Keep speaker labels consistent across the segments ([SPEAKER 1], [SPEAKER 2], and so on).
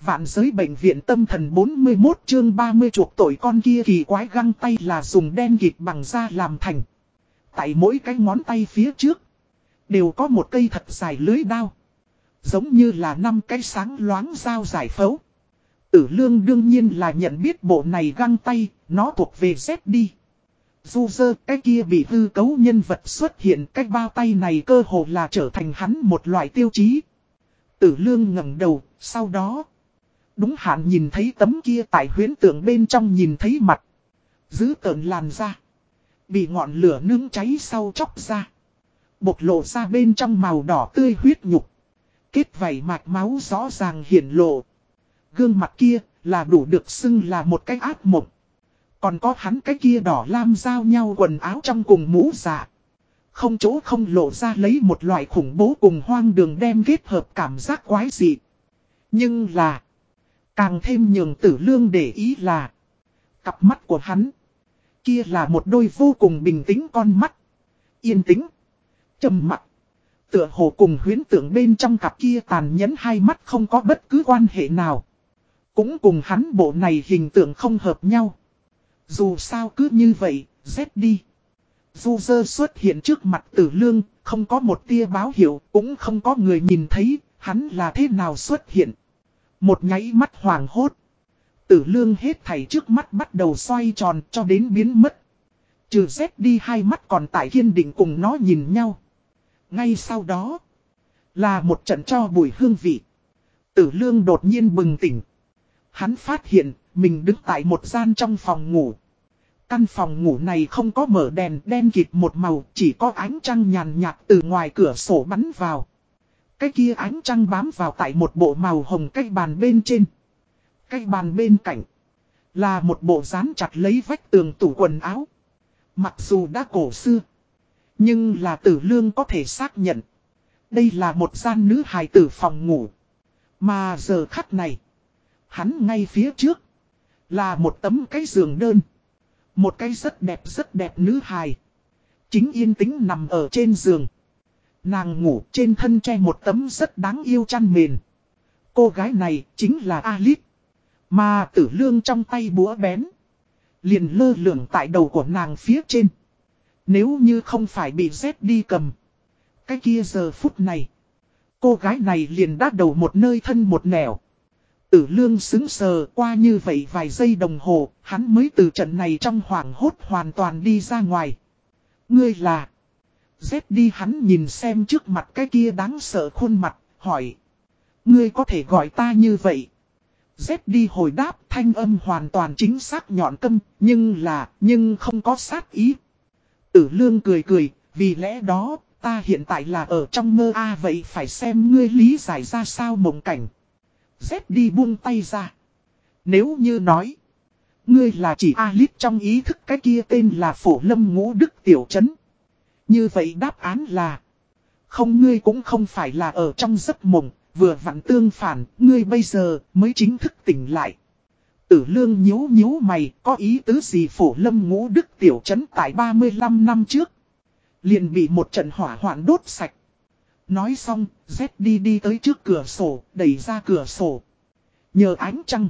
[SPEAKER 1] vạn giới bệnh viện tâm thần 41 chương 30 chuộc tội con kia kỳ quái găng tay là dùng đen kịp bằng da làm thành. Tại mỗi cái ngón tay phía trước, đều có một cây thật dài lưới đao. Giống như là năm cái sáng loáng dao giải phẫu. Tử lương đương nhiên là nhận biết bộ này găng tay, nó thuộc về Z đi. Dù dơ cái kia bị hư cấu nhân vật xuất hiện cách bao tay này cơ hồ là trở thành hắn một loại tiêu chí. Tử lương ngẩng đầu, sau đó. Đúng hạn nhìn thấy tấm kia tại huyến tượng bên trong nhìn thấy mặt. Giữ tợn làn ra. Bị ngọn lửa nướng cháy sau chóc ra. bột lộ ra bên trong màu đỏ tươi huyết nhục. Kết vảy mạch máu rõ ràng hiển lộ. Gương mặt kia là đủ được xưng là một cái ác mộng. Còn có hắn cái kia đỏ lam giao nhau quần áo trong cùng mũ dạ. Không chỗ không lộ ra lấy một loại khủng bố cùng hoang đường đem kết hợp cảm giác quái dị. Nhưng là, càng thêm nhường tử lương để ý là, cặp mắt của hắn, kia là một đôi vô cùng bình tĩnh con mắt, yên tĩnh, trầm mặt. Tựa hồ cùng huyến tượng bên trong cặp kia tàn nhẫn hai mắt không có bất cứ quan hệ nào. Cũng cùng hắn bộ này hình tượng không hợp nhau. Dù sao cứ như vậy, rét đi. Du dơ xuất hiện trước mặt tử lương, không có một tia báo hiệu, cũng không có người nhìn thấy, hắn là thế nào xuất hiện. Một nháy mắt hoàng hốt. Tử lương hết thảy trước mắt bắt đầu xoay tròn cho đến biến mất. Trừ dép đi hai mắt còn tại kiên định cùng nó nhìn nhau. Ngay sau đó, là một trận cho bùi hương vị. Tử lương đột nhiên bừng tỉnh. Hắn phát hiện, mình đứng tại một gian trong phòng ngủ. Căn phòng ngủ này không có mở đèn đen kịt một màu, chỉ có ánh trăng nhàn nhạt từ ngoài cửa sổ bắn vào. Cái kia ánh trăng bám vào tại một bộ màu hồng cây bàn bên trên. cây bàn bên cạnh là một bộ dán chặt lấy vách tường tủ quần áo. Mặc dù đã cổ xưa, nhưng là tử lương có thể xác nhận. Đây là một gian nữ hài tử phòng ngủ. Mà giờ khắc này, hắn ngay phía trước là một tấm cái giường đơn. Một cái rất đẹp rất đẹp nữ hài. Chính yên tĩnh nằm ở trên giường. Nàng ngủ trên thân che một tấm rất đáng yêu chăn mền. Cô gái này chính là Alice. Mà tử lương trong tay búa bén. Liền lơ lửng tại đầu của nàng phía trên. Nếu như không phải bị rét đi cầm. Cái kia giờ phút này. Cô gái này liền đát đầu một nơi thân một nẻo. Tử lương xứng sờ qua như vậy vài giây đồng hồ, hắn mới từ trận này trong hoảng hốt hoàn toàn đi ra ngoài. Ngươi là... Dép đi hắn nhìn xem trước mặt cái kia đáng sợ khuôn mặt, hỏi. Ngươi có thể gọi ta như vậy. Dép đi hồi đáp thanh âm hoàn toàn chính xác nhọn câm, nhưng là, nhưng không có sát ý. Tử lương cười cười, vì lẽ đó, ta hiện tại là ở trong mơ a vậy phải xem ngươi lý giải ra sao mộng cảnh. Dép đi buông tay ra. Nếu như nói. Ngươi là chỉ Alip trong ý thức cái kia tên là Phổ Lâm Ngũ Đức Tiểu Trấn. Như vậy đáp án là. Không ngươi cũng không phải là ở trong giấc mộng. Vừa vặn tương phản, ngươi bây giờ mới chính thức tỉnh lại. Tử lương nhíu nhíu mày, có ý tứ gì phổ lâm ngũ đức tiểu trấn tại 35 năm trước. Liền bị một trận hỏa hoạn đốt sạch. Nói xong, Z đi đi tới trước cửa sổ, đẩy ra cửa sổ. Nhờ ánh trăng.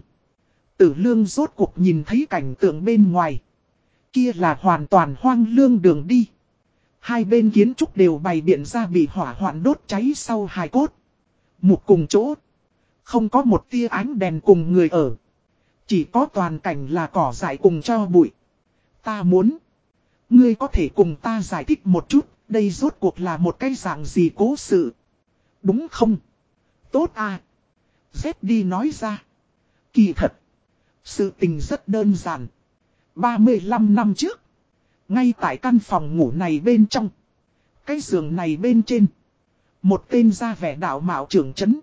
[SPEAKER 1] Tử lương rốt cuộc nhìn thấy cảnh tượng bên ngoài. Kia là hoàn toàn hoang lương đường đi. Hai bên kiến trúc đều bày biện ra bị hỏa hoạn đốt cháy sau hài cốt. Một cùng chỗ. Không có một tia ánh đèn cùng người ở. Chỉ có toàn cảnh là cỏ dại cùng cho bụi. Ta muốn. Ngươi có thể cùng ta giải thích một chút, đây rốt cuộc là một cái dạng gì cố sự. Đúng không? Tốt à. Dép đi nói ra. Kỳ thật. Sự tình rất đơn giản. 35 năm trước. Ngay tại căn phòng ngủ này bên trong. Cái giường này bên trên. Một tên ra vẻ đạo mạo trưởng chấn.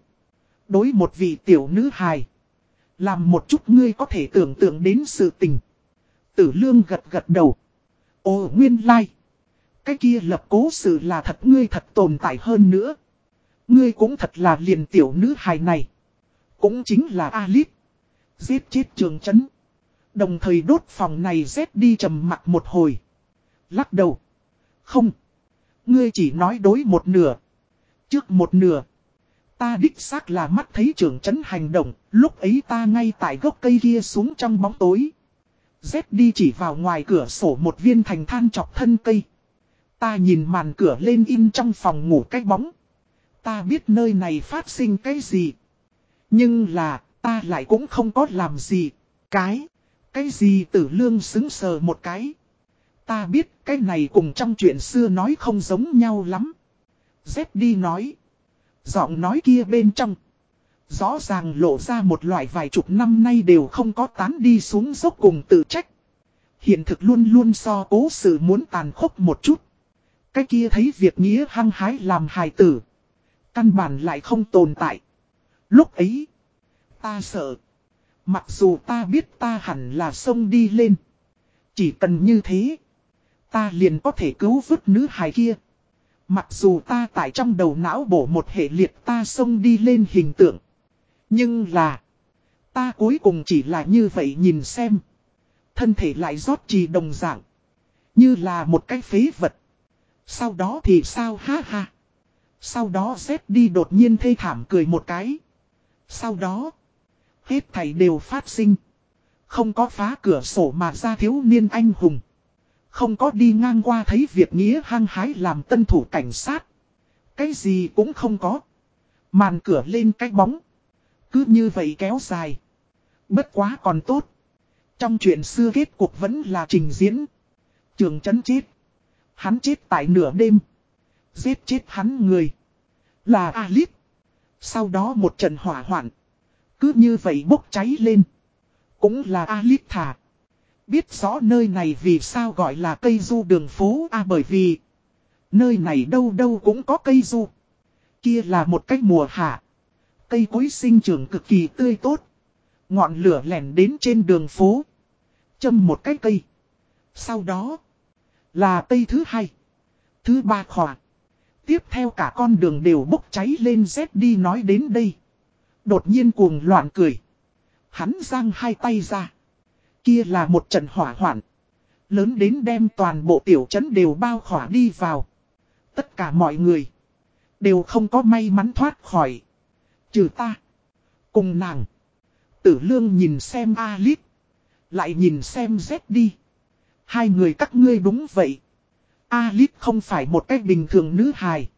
[SPEAKER 1] Đối một vị tiểu nữ hài. Làm một chút ngươi có thể tưởng tượng đến sự tình. Tử lương gật gật đầu. Ồ nguyên lai. Like. Cái kia lập cố sự là thật ngươi thật tồn tại hơn nữa. Ngươi cũng thật là liền tiểu nữ hài này. Cũng chính là Alip. Giết chết trường chấn. Đồng thời đốt phòng này rét đi trầm mặt một hồi. Lắc đầu. Không. Ngươi chỉ nói đối một nửa. Trước một nửa. Ta đích xác là mắt thấy trưởng chấn hành động, lúc ấy ta ngay tại gốc cây kia xuống trong bóng tối. Z đi chỉ vào ngoài cửa sổ một viên thành than chọc thân cây. Ta nhìn màn cửa lên in trong phòng ngủ cái bóng. Ta biết nơi này phát sinh cái gì. Nhưng là, ta lại cũng không có làm gì. Cái, cái gì tử lương xứng sờ một cái. Ta biết cái này cùng trong chuyện xưa nói không giống nhau lắm. Dép đi nói. Giọng nói kia bên trong. Rõ ràng lộ ra một loại vài chục năm nay đều không có tán đi xuống dốc cùng tự trách. Hiện thực luôn luôn so cố sự muốn tàn khốc một chút. Cái kia thấy việc nghĩa hăng hái làm hài tử. Căn bản lại không tồn tại. Lúc ấy, ta sợ. Mặc dù ta biết ta hẳn là sông đi lên. Chỉ cần như thế, ta liền có thể cứu vứt nữ hài kia. Mặc dù ta tại trong đầu não bổ một hệ liệt ta sông đi lên hình tượng. Nhưng là, ta cuối cùng chỉ là như vậy nhìn xem. Thân thể lại rót trì đồng dạng. Như là một cái phế vật. Sau đó thì sao ha ha. Sau đó dép đi đột nhiên thê thảm cười một cái. Sau đó, hết thảy đều phát sinh. Không có phá cửa sổ mà ra thiếu niên anh hùng. Không có đi ngang qua thấy việc nghĩa hăng hái làm tân thủ cảnh sát. Cái gì cũng không có. Màn cửa lên cái bóng. Cứ như vậy kéo dài. Bất quá còn tốt. Trong chuyện xưa kết cuộc vẫn là trình diễn. Trường chấn chết. Hắn chết tại nửa đêm. Giết chết hắn người. Là Alip. Sau đó một trận hỏa hoạn. Cứ như vậy bốc cháy lên. Cũng là Alip thả. Biết rõ nơi này vì sao gọi là cây du đường phố A bởi vì. Nơi này đâu đâu cũng có cây du. Kia là một cách mùa hạ. Cây cối sinh trưởng cực kỳ tươi tốt. Ngọn lửa lẻn đến trên đường phố. Châm một cái cây. Sau đó. Là cây thứ hai. Thứ ba khỏa. Tiếp theo cả con đường đều bốc cháy lên rét đi nói đến đây. Đột nhiên cuồng loạn cười. Hắn giang hai tay ra. Kia là một trận hỏa hoạn. Lớn đến đem toàn bộ tiểu trấn đều bao khỏa đi vào. Tất cả mọi người. Đều không có may mắn thoát khỏi. Trừ ta. Cùng nàng. Tử lương nhìn xem Alip. Lại nhìn xem Z đi. Hai người các ngươi đúng vậy. Alip không phải một cách bình thường nữ hài.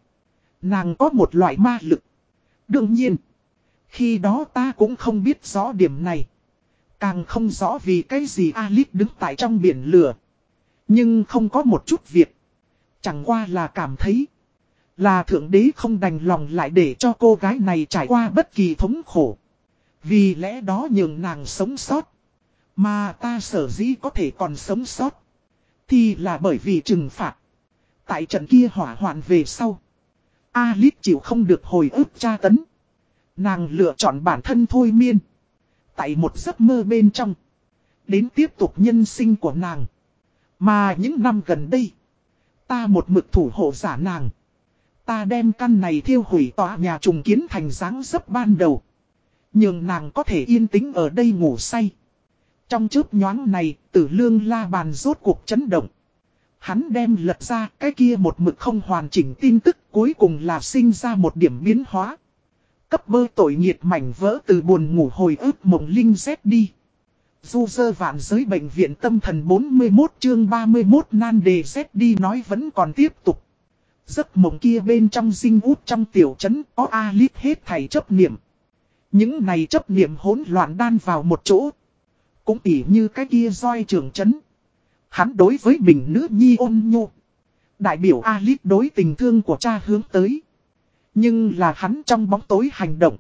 [SPEAKER 1] Nàng có một loại ma lực. Đương nhiên. Khi đó ta cũng không biết rõ điểm này. Càng không rõ vì cái gì Alip đứng tại trong biển lửa. Nhưng không có một chút việc. Chẳng qua là cảm thấy. Là thượng đế không đành lòng lại để cho cô gái này trải qua bất kỳ thống khổ. Vì lẽ đó nhường nàng sống sót. Mà ta sở dĩ có thể còn sống sót. Thì là bởi vì trừng phạt. Tại trận kia hỏa hoạn về sau. Alip chịu không được hồi ức tra tấn. Nàng lựa chọn bản thân thôi miên. Tại một giấc mơ bên trong. Đến tiếp tục nhân sinh của nàng. Mà những năm gần đây. Ta một mực thủ hộ giả nàng. Ta đem căn này thiêu hủy tòa nhà trùng kiến thành dáng dấp ban đầu. Nhưng nàng có thể yên tĩnh ở đây ngủ say. Trong chớp nhoáng này, tử lương la bàn rốt cuộc chấn động. Hắn đem lật ra cái kia một mực không hoàn chỉnh tin tức cuối cùng là sinh ra một điểm biến hóa. Cấp bơ tội nhiệt mảnh vỡ từ buồn ngủ hồi ức mộng linh rét đi. Du dơ vạn giới bệnh viện tâm thần 41 chương 31 nan đề rét đi nói vẫn còn tiếp tục. Giấc mộng kia bên trong dinh út trong tiểu trấn có A-lít hết thầy chấp niệm. Những này chấp niệm hỗn loạn đan vào một chỗ. Cũng ỉ như cái kia roi trưởng trấn. Hắn đối với mình nữ nhi ôn nhu. Đại biểu A-lít đối tình thương của cha hướng tới. Nhưng là hắn trong bóng tối hành động.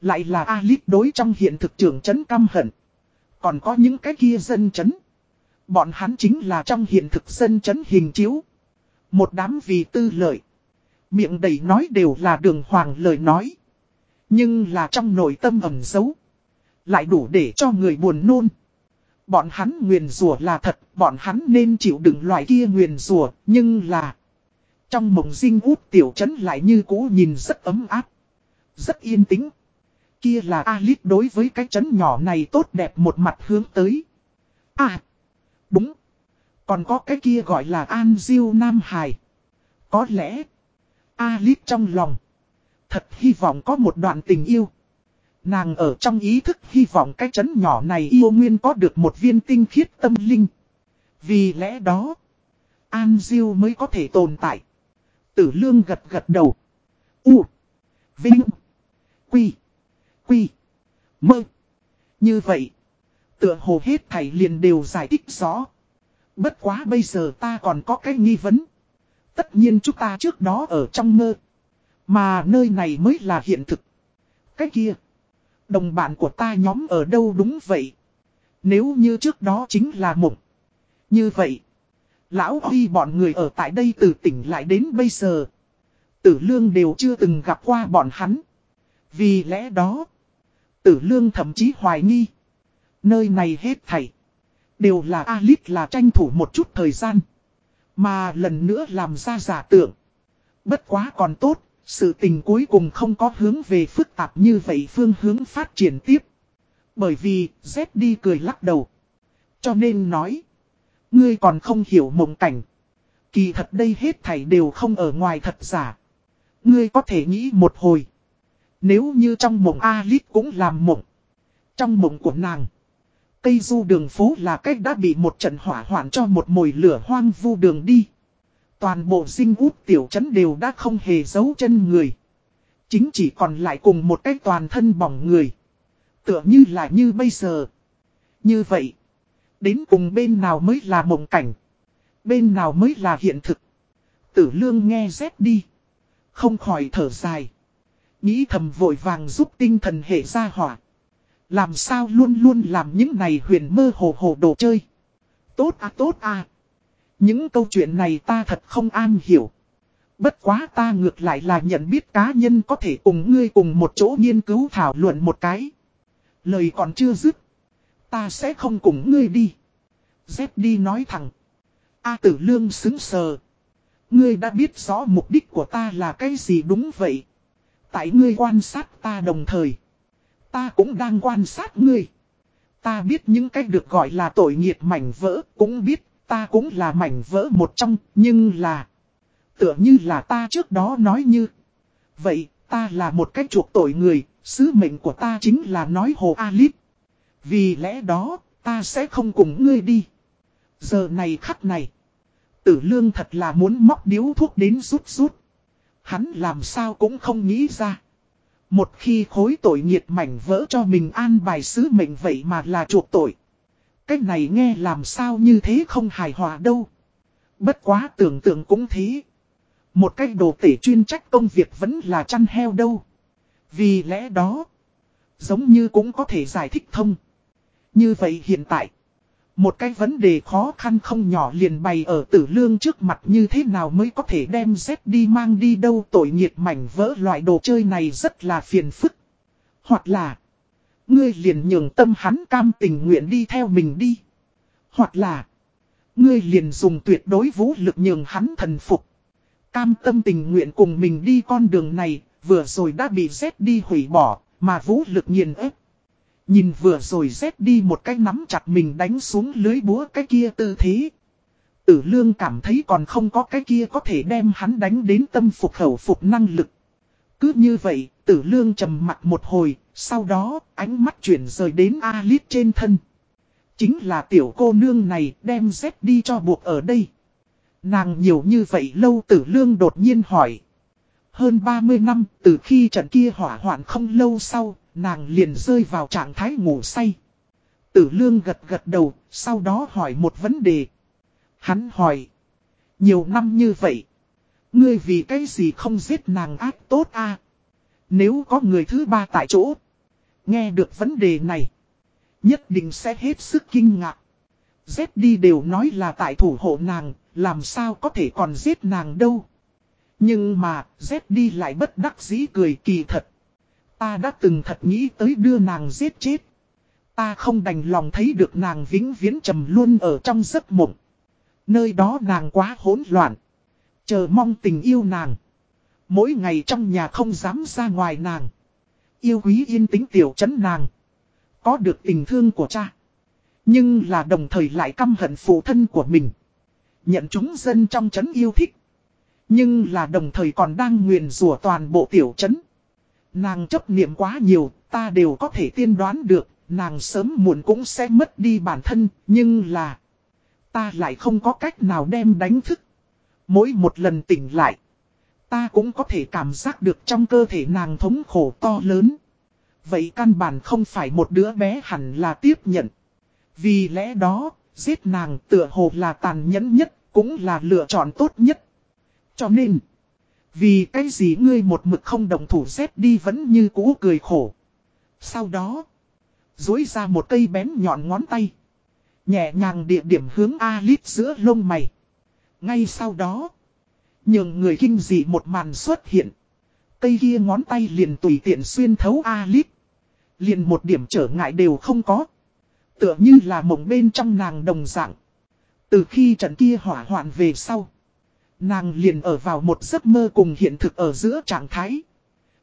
[SPEAKER 1] Lại là A-lít đối trong hiện thực trưởng trấn căm hận. Còn có những cái kia dân trấn. Bọn hắn chính là trong hiện thực dân trấn hình chiếu. Một đám vì tư lợi. Miệng đầy nói đều là đường hoàng lời nói. Nhưng là trong nội tâm ẩm dấu. Lại đủ để cho người buồn nôn. Bọn hắn nguyền rủa là thật, bọn hắn nên chịu đựng loại kia nguyền rủa nhưng là... Trong mộng dinh út tiểu trấn lại như cũ nhìn rất ấm áp. Rất yên tĩnh. Kia là Alice đối với cái trấn nhỏ này tốt đẹp một mặt hướng tới. À, đúng. Còn có cái kia gọi là An Diêu Nam Hải. Có lẽ, Alice trong lòng, Thật hy vọng có một đoạn tình yêu. Nàng ở trong ý thức hy vọng cái chấn nhỏ này yêu nguyên có được một viên tinh khiết tâm linh. Vì lẽ đó, An Diêu mới có thể tồn tại. Tử lương gật gật đầu. U. Vinh. Quy. Quy. Mơ. Như vậy. Tựa hồ hết thảy liền đều giải thích rõ. Bất quá bây giờ ta còn có cái nghi vấn. Tất nhiên chúng ta trước đó ở trong mơ. Mà nơi này mới là hiện thực. Cái kia. Đồng bạn của ta nhóm ở đâu đúng vậy. Nếu như trước đó chính là mộng. Như vậy. Lão Huy bọn người ở tại đây từ tỉnh lại đến bây giờ. Tử Lương đều chưa từng gặp qua bọn hắn. Vì lẽ đó. Tử Lương thậm chí hoài nghi. Nơi này hết thảy. Đều là Alit là tranh thủ một chút thời gian. Mà lần nữa làm ra giả tượng. Bất quá còn tốt, sự tình cuối cùng không có hướng về phức tạp như vậy phương hướng phát triển tiếp. Bởi vì, Z đi cười lắc đầu. Cho nên nói, ngươi còn không hiểu mộng cảnh. Kỳ thật đây hết thảy đều không ở ngoài thật giả. Ngươi có thể nghĩ một hồi. Nếu như trong mộng Alice cũng làm mộng. Trong mộng của nàng. Cây du đường phố là cách đã bị một trận hỏa hoạn cho một mồi lửa hoang vu đường đi. Toàn bộ dinh út tiểu trấn đều đã không hề giấu chân người. Chính chỉ còn lại cùng một cái toàn thân bỏng người. Tựa như là như bây giờ. Như vậy. Đến cùng bên nào mới là mộng cảnh. Bên nào mới là hiện thực. Tử lương nghe rét đi. Không khỏi thở dài. Nghĩ thầm vội vàng giúp tinh thần hệ ra hỏa. Làm sao luôn luôn làm những này huyền mơ hồ hồ đồ chơi. Tốt à tốt à. Những câu chuyện này ta thật không an hiểu. Bất quá ta ngược lại là nhận biết cá nhân có thể cùng ngươi cùng một chỗ nghiên cứu thảo luận một cái. Lời còn chưa dứt. Ta sẽ không cùng ngươi đi. Dép đi nói thẳng. A tử lương xứng sờ. Ngươi đã biết rõ mục đích của ta là cái gì đúng vậy. Tại ngươi quan sát ta đồng thời. Ta cũng đang quan sát ngươi. Ta biết những cách được gọi là tội nghiệt mảnh vỡ, cũng biết ta cũng là mảnh vỡ một trong, nhưng là... Tựa như là ta trước đó nói như... Vậy, ta là một cách chuộc tội người, sứ mệnh của ta chính là nói hồ Alip. Vì lẽ đó, ta sẽ không cùng ngươi đi. Giờ này khắc này, tử lương thật là muốn móc điếu thuốc đến rút rút. Hắn làm sao cũng không nghĩ ra. Một khi khối tội nghiệt mảnh vỡ cho mình an bài sứ mệnh vậy mà là chuộc tội. Cách này nghe làm sao như thế không hài hòa đâu. Bất quá tưởng tượng cũng thế. Một cách đồ tể chuyên trách công việc vẫn là chăn heo đâu. Vì lẽ đó, giống như cũng có thể giải thích thông. Như vậy hiện tại, một cái vấn đề khó khăn không nhỏ liền bày ở tử lương trước mặt như thế nào mới có thể đem dép đi mang đi đâu tội nghiệt mảnh vỡ loại đồ chơi này rất là phiền phức. Hoặc là, ngươi liền nhường tâm hắn cam tình nguyện đi theo mình đi. Hoặc là, ngươi liền dùng tuyệt đối vũ lực nhường hắn thần phục. Cam tâm tình nguyện cùng mình đi con đường này, vừa rồi đã bị dép đi hủy bỏ, mà vũ lực nghiền ép. Nhìn vừa rồi rét đi một cái nắm chặt mình đánh xuống lưới búa cái kia tư thế. Tử lương cảm thấy còn không có cái kia có thể đem hắn đánh đến tâm phục khẩu phục năng lực. Cứ như vậy, tử lương trầm mặt một hồi, sau đó ánh mắt chuyển rời đến Alice trên thân. Chính là tiểu cô nương này đem dép đi cho buộc ở đây. Nàng nhiều như vậy lâu tử lương đột nhiên hỏi. Hơn 30 năm từ khi trận kia hỏa hoạn không lâu sau, nàng liền rơi vào trạng thái ngủ say. Tử lương gật gật đầu, sau đó hỏi một vấn đề. Hắn hỏi. Nhiều năm như vậy. Ngươi vì cái gì không giết nàng ác tốt a Nếu có người thứ ba tại chỗ. Nghe được vấn đề này. Nhất định sẽ hết sức kinh ngạc. Z đi đều nói là tại thủ hộ nàng, làm sao có thể còn giết nàng đâu. Nhưng mà, Z đi lại bất đắc dĩ cười kỳ thật. Ta đã từng thật nghĩ tới đưa nàng giết chết. Ta không đành lòng thấy được nàng vĩnh viễn trầm luôn ở trong giấc mộng. Nơi đó nàng quá hỗn loạn. Chờ mong tình yêu nàng. Mỗi ngày trong nhà không dám ra ngoài nàng. Yêu quý yên tĩnh tiểu chấn nàng. Có được tình thương của cha. Nhưng là đồng thời lại căm hận phụ thân của mình. Nhận chúng dân trong chấn yêu thích. Nhưng là đồng thời còn đang nguyền rủa toàn bộ tiểu chấn. Nàng chấp niệm quá nhiều, ta đều có thể tiên đoán được, nàng sớm muộn cũng sẽ mất đi bản thân, nhưng là... Ta lại không có cách nào đem đánh thức. Mỗi một lần tỉnh lại, ta cũng có thể cảm giác được trong cơ thể nàng thống khổ to lớn. Vậy căn bản không phải một đứa bé hẳn là tiếp nhận. Vì lẽ đó, giết nàng tựa hồ là tàn nhẫn nhất, cũng là lựa chọn tốt nhất. Cho nên, vì cái gì ngươi một mực không đồng thủ xếp đi vẫn như cũ cười khổ. Sau đó, dối ra một cây bén nhọn ngón tay. Nhẹ nhàng địa điểm hướng a lít giữa lông mày. Ngay sau đó, nhường người kinh dị một màn xuất hiện. Cây kia ngón tay liền tùy tiện xuyên thấu a lít, Liền một điểm trở ngại đều không có. Tựa như là mộng bên trong nàng đồng dạng. Từ khi trận kia hỏa hoạn về sau. Nàng liền ở vào một giấc mơ cùng hiện thực ở giữa trạng thái.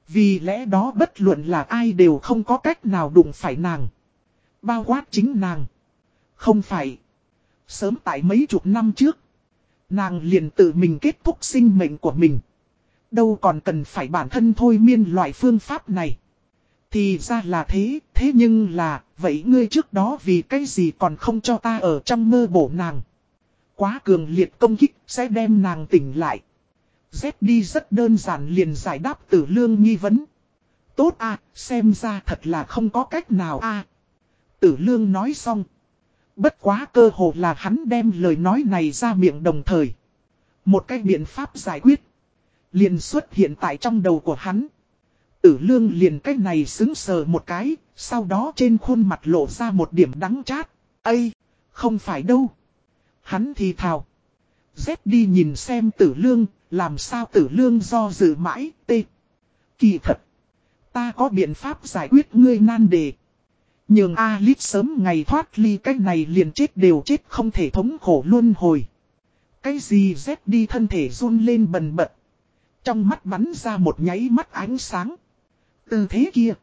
[SPEAKER 1] Vì lẽ đó bất luận là ai đều không có cách nào đụng phải nàng. Bao quát chính nàng. Không phải. Sớm tại mấy chục năm trước. Nàng liền tự mình kết thúc sinh mệnh của mình. Đâu còn cần phải bản thân thôi miên loại phương pháp này. Thì ra là thế, thế nhưng là, vậy ngươi trước đó vì cái gì còn không cho ta ở trong mơ bổ nàng. Quá cường liệt công kích sẽ đem nàng tỉnh lại. Z đi rất đơn giản liền giải đáp tử lương nghi vấn. Tốt à, xem ra thật là không có cách nào à. Tử lương nói xong. Bất quá cơ hồ là hắn đem lời nói này ra miệng đồng thời. Một cái biện pháp giải quyết. Liền xuất hiện tại trong đầu của hắn. Tử lương liền cái này xứng sờ một cái, sau đó trên khuôn mặt lộ ra một điểm đắng chát. Ây, không phải đâu. Hắn thì thào. Dép đi nhìn xem tử lương, làm sao tử lương do dự mãi, tê. Kỳ thật. Ta có biện pháp giải quyết ngươi nan đề. Nhường Alip sớm ngày thoát ly cái này liền chết đều chết không thể thống khổ luôn hồi. Cái gì dép đi thân thể run lên bần bật. Trong mắt bắn ra một nháy mắt ánh sáng. Từ thế kia.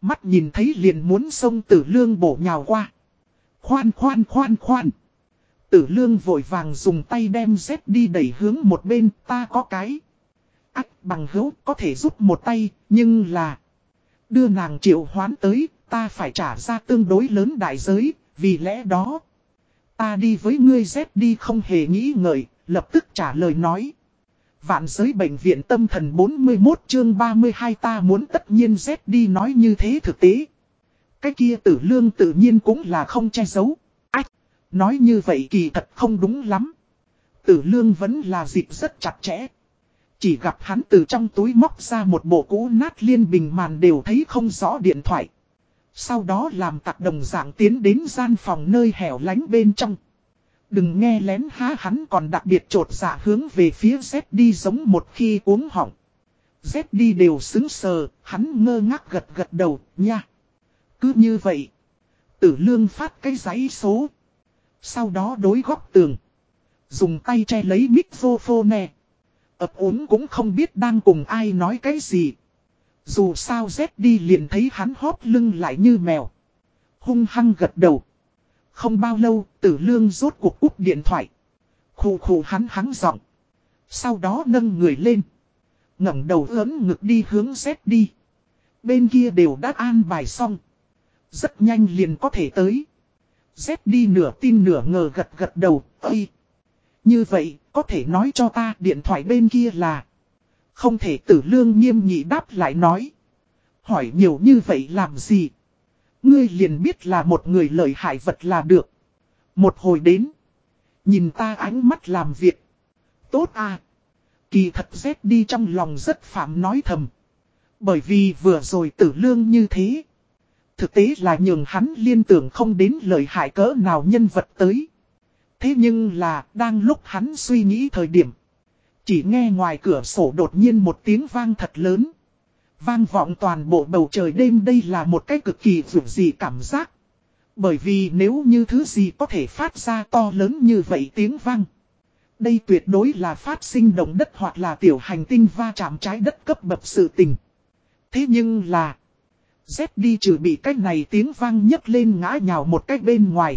[SPEAKER 1] Mắt nhìn thấy liền muốn sông tử lương bổ nhào qua. Khoan khoan khoan khoan. Tử lương vội vàng dùng tay đem dép đi đẩy hướng một bên ta có cái. Ách bằng hữu có thể giúp một tay, nhưng là. Đưa nàng triệu hoán tới, ta phải trả ra tương đối lớn đại giới, vì lẽ đó. Ta đi với ngươi dép đi không hề nghĩ ngợi, lập tức trả lời nói. Vạn giới bệnh viện tâm thần 41 chương 32 ta muốn tất nhiên dép đi nói như thế thực tế. Cái kia tử lương tự nhiên cũng là không che giấu. Nói như vậy kỳ thật không đúng lắm. Tử lương vẫn là dịp rất chặt chẽ. Chỉ gặp hắn từ trong túi móc ra một bộ cũ nát liên bình màn đều thấy không rõ điện thoại. Sau đó làm tạc đồng dạng tiến đến gian phòng nơi hẻo lánh bên trong. Đừng nghe lén há hắn còn đặc biệt trột dạ hướng về phía Z đi giống một khi uống hỏng. Z đi đều xứng sờ, hắn ngơ ngác gật gật đầu, nha. Cứ như vậy. Tử lương phát cái giấy số. Sau đó đối góc tường. Dùng tay che lấy microphone. Ập ốm cũng không biết đang cùng ai nói cái gì. Dù sao Z đi liền thấy hắn hóp lưng lại như mèo. Hung hăng gật đầu. Không bao lâu, tử lương rốt cuộc úp điện thoại. Khủ khủ hắn hắn giọng. Sau đó nâng người lên. ngẩng đầu ớn ngực đi hướng Z đi. Bên kia đều đã an bài xong. Rất nhanh liền có thể tới. Dép đi nửa tin nửa ngờ gật gật đầu. Ây! Như vậy, có thể nói cho ta điện thoại bên kia là... Không thể tử lương nghiêm nhị đáp lại nói. Hỏi nhiều như vậy làm gì? Ngươi liền biết là một người lợi hại vật là được. Một hồi đến. Nhìn ta ánh mắt làm việc. Tốt à. Kỳ thật rét đi trong lòng rất phạm nói thầm. Bởi vì vừa rồi tử lương như thế. Thực tế là nhường hắn liên tưởng không đến lợi hại cỡ nào nhân vật tới. Thế nhưng là, đang lúc hắn suy nghĩ thời điểm. Chỉ nghe ngoài cửa sổ đột nhiên một tiếng vang thật lớn. Vang vọng toàn bộ bầu trời đêm đây là một cái cực kỳ vượt dị cảm giác. Bởi vì nếu như thứ gì có thể phát ra to lớn như vậy tiếng vang. Đây tuyệt đối là phát sinh động đất hoặc là tiểu hành tinh va chạm trái đất cấp bậc sự tình. Thế nhưng là dép đi trừ bị cách này tiếng vang nhấc lên ngã nhào một cách bên ngoài.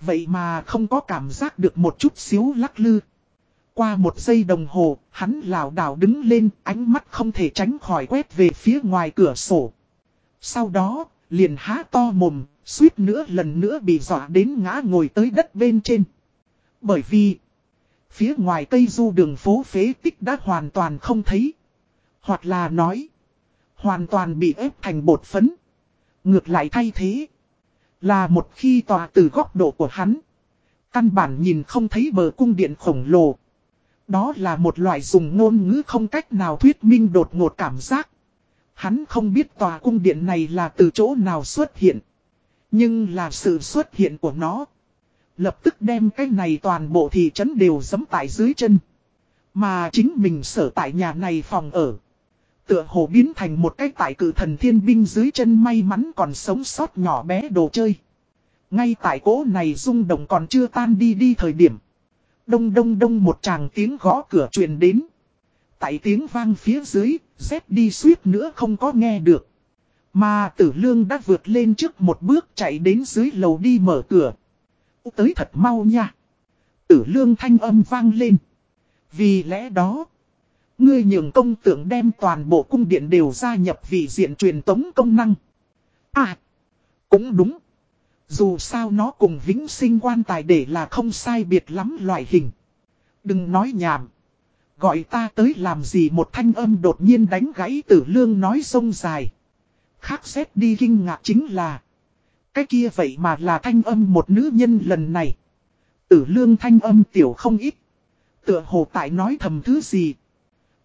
[SPEAKER 1] Vậy mà không có cảm giác được một chút xíu lắc lư. Qua một giây đồng hồ, hắn lảo đảo đứng lên, ánh mắt không thể tránh khỏi quét về phía ngoài cửa sổ. Sau đó, liền há to mồm, suýt nữa lần nữa bị dọa đến ngã ngồi tới đất bên trên. Bởi vì, phía ngoài cây du đường phố phế tích đã hoàn toàn không thấy. Hoặc là nói, hoàn toàn bị ép thành bột phấn. Ngược lại thay thế, là một khi tòa từ góc độ của hắn. Căn bản nhìn không thấy bờ cung điện khổng lồ. Đó là một loại dùng ngôn ngữ không cách nào thuyết minh đột ngột cảm giác. Hắn không biết tòa cung điện này là từ chỗ nào xuất hiện. Nhưng là sự xuất hiện của nó. Lập tức đem cái này toàn bộ thị trấn đều dấm tại dưới chân. Mà chính mình sở tại nhà này phòng ở. Tựa hồ biến thành một cái tại cử thần thiên binh dưới chân may mắn còn sống sót nhỏ bé đồ chơi. Ngay tại cố này rung động còn chưa tan đi đi thời điểm. Đông đông đông một tràng tiếng gõ cửa truyền đến. Tại tiếng vang phía dưới, dép đi suýt nữa không có nghe được. Mà tử lương đã vượt lên trước một bước chạy đến dưới lầu đi mở cửa. Tới thật mau nha. Tử lương thanh âm vang lên. Vì lẽ đó, ngươi nhường công tượng đem toàn bộ cung điện đều gia nhập vị diện truyền tống công năng. À, cũng đúng. Dù sao nó cùng vĩnh sinh quan tài để là không sai biệt lắm loại hình. Đừng nói nhảm. Gọi ta tới làm gì một thanh âm đột nhiên đánh gãy tử lương nói sông dài. Khác xét đi kinh ngạc chính là. Cái kia vậy mà là thanh âm một nữ nhân lần này. Tử lương thanh âm tiểu không ít. Tựa hồ tại nói thầm thứ gì.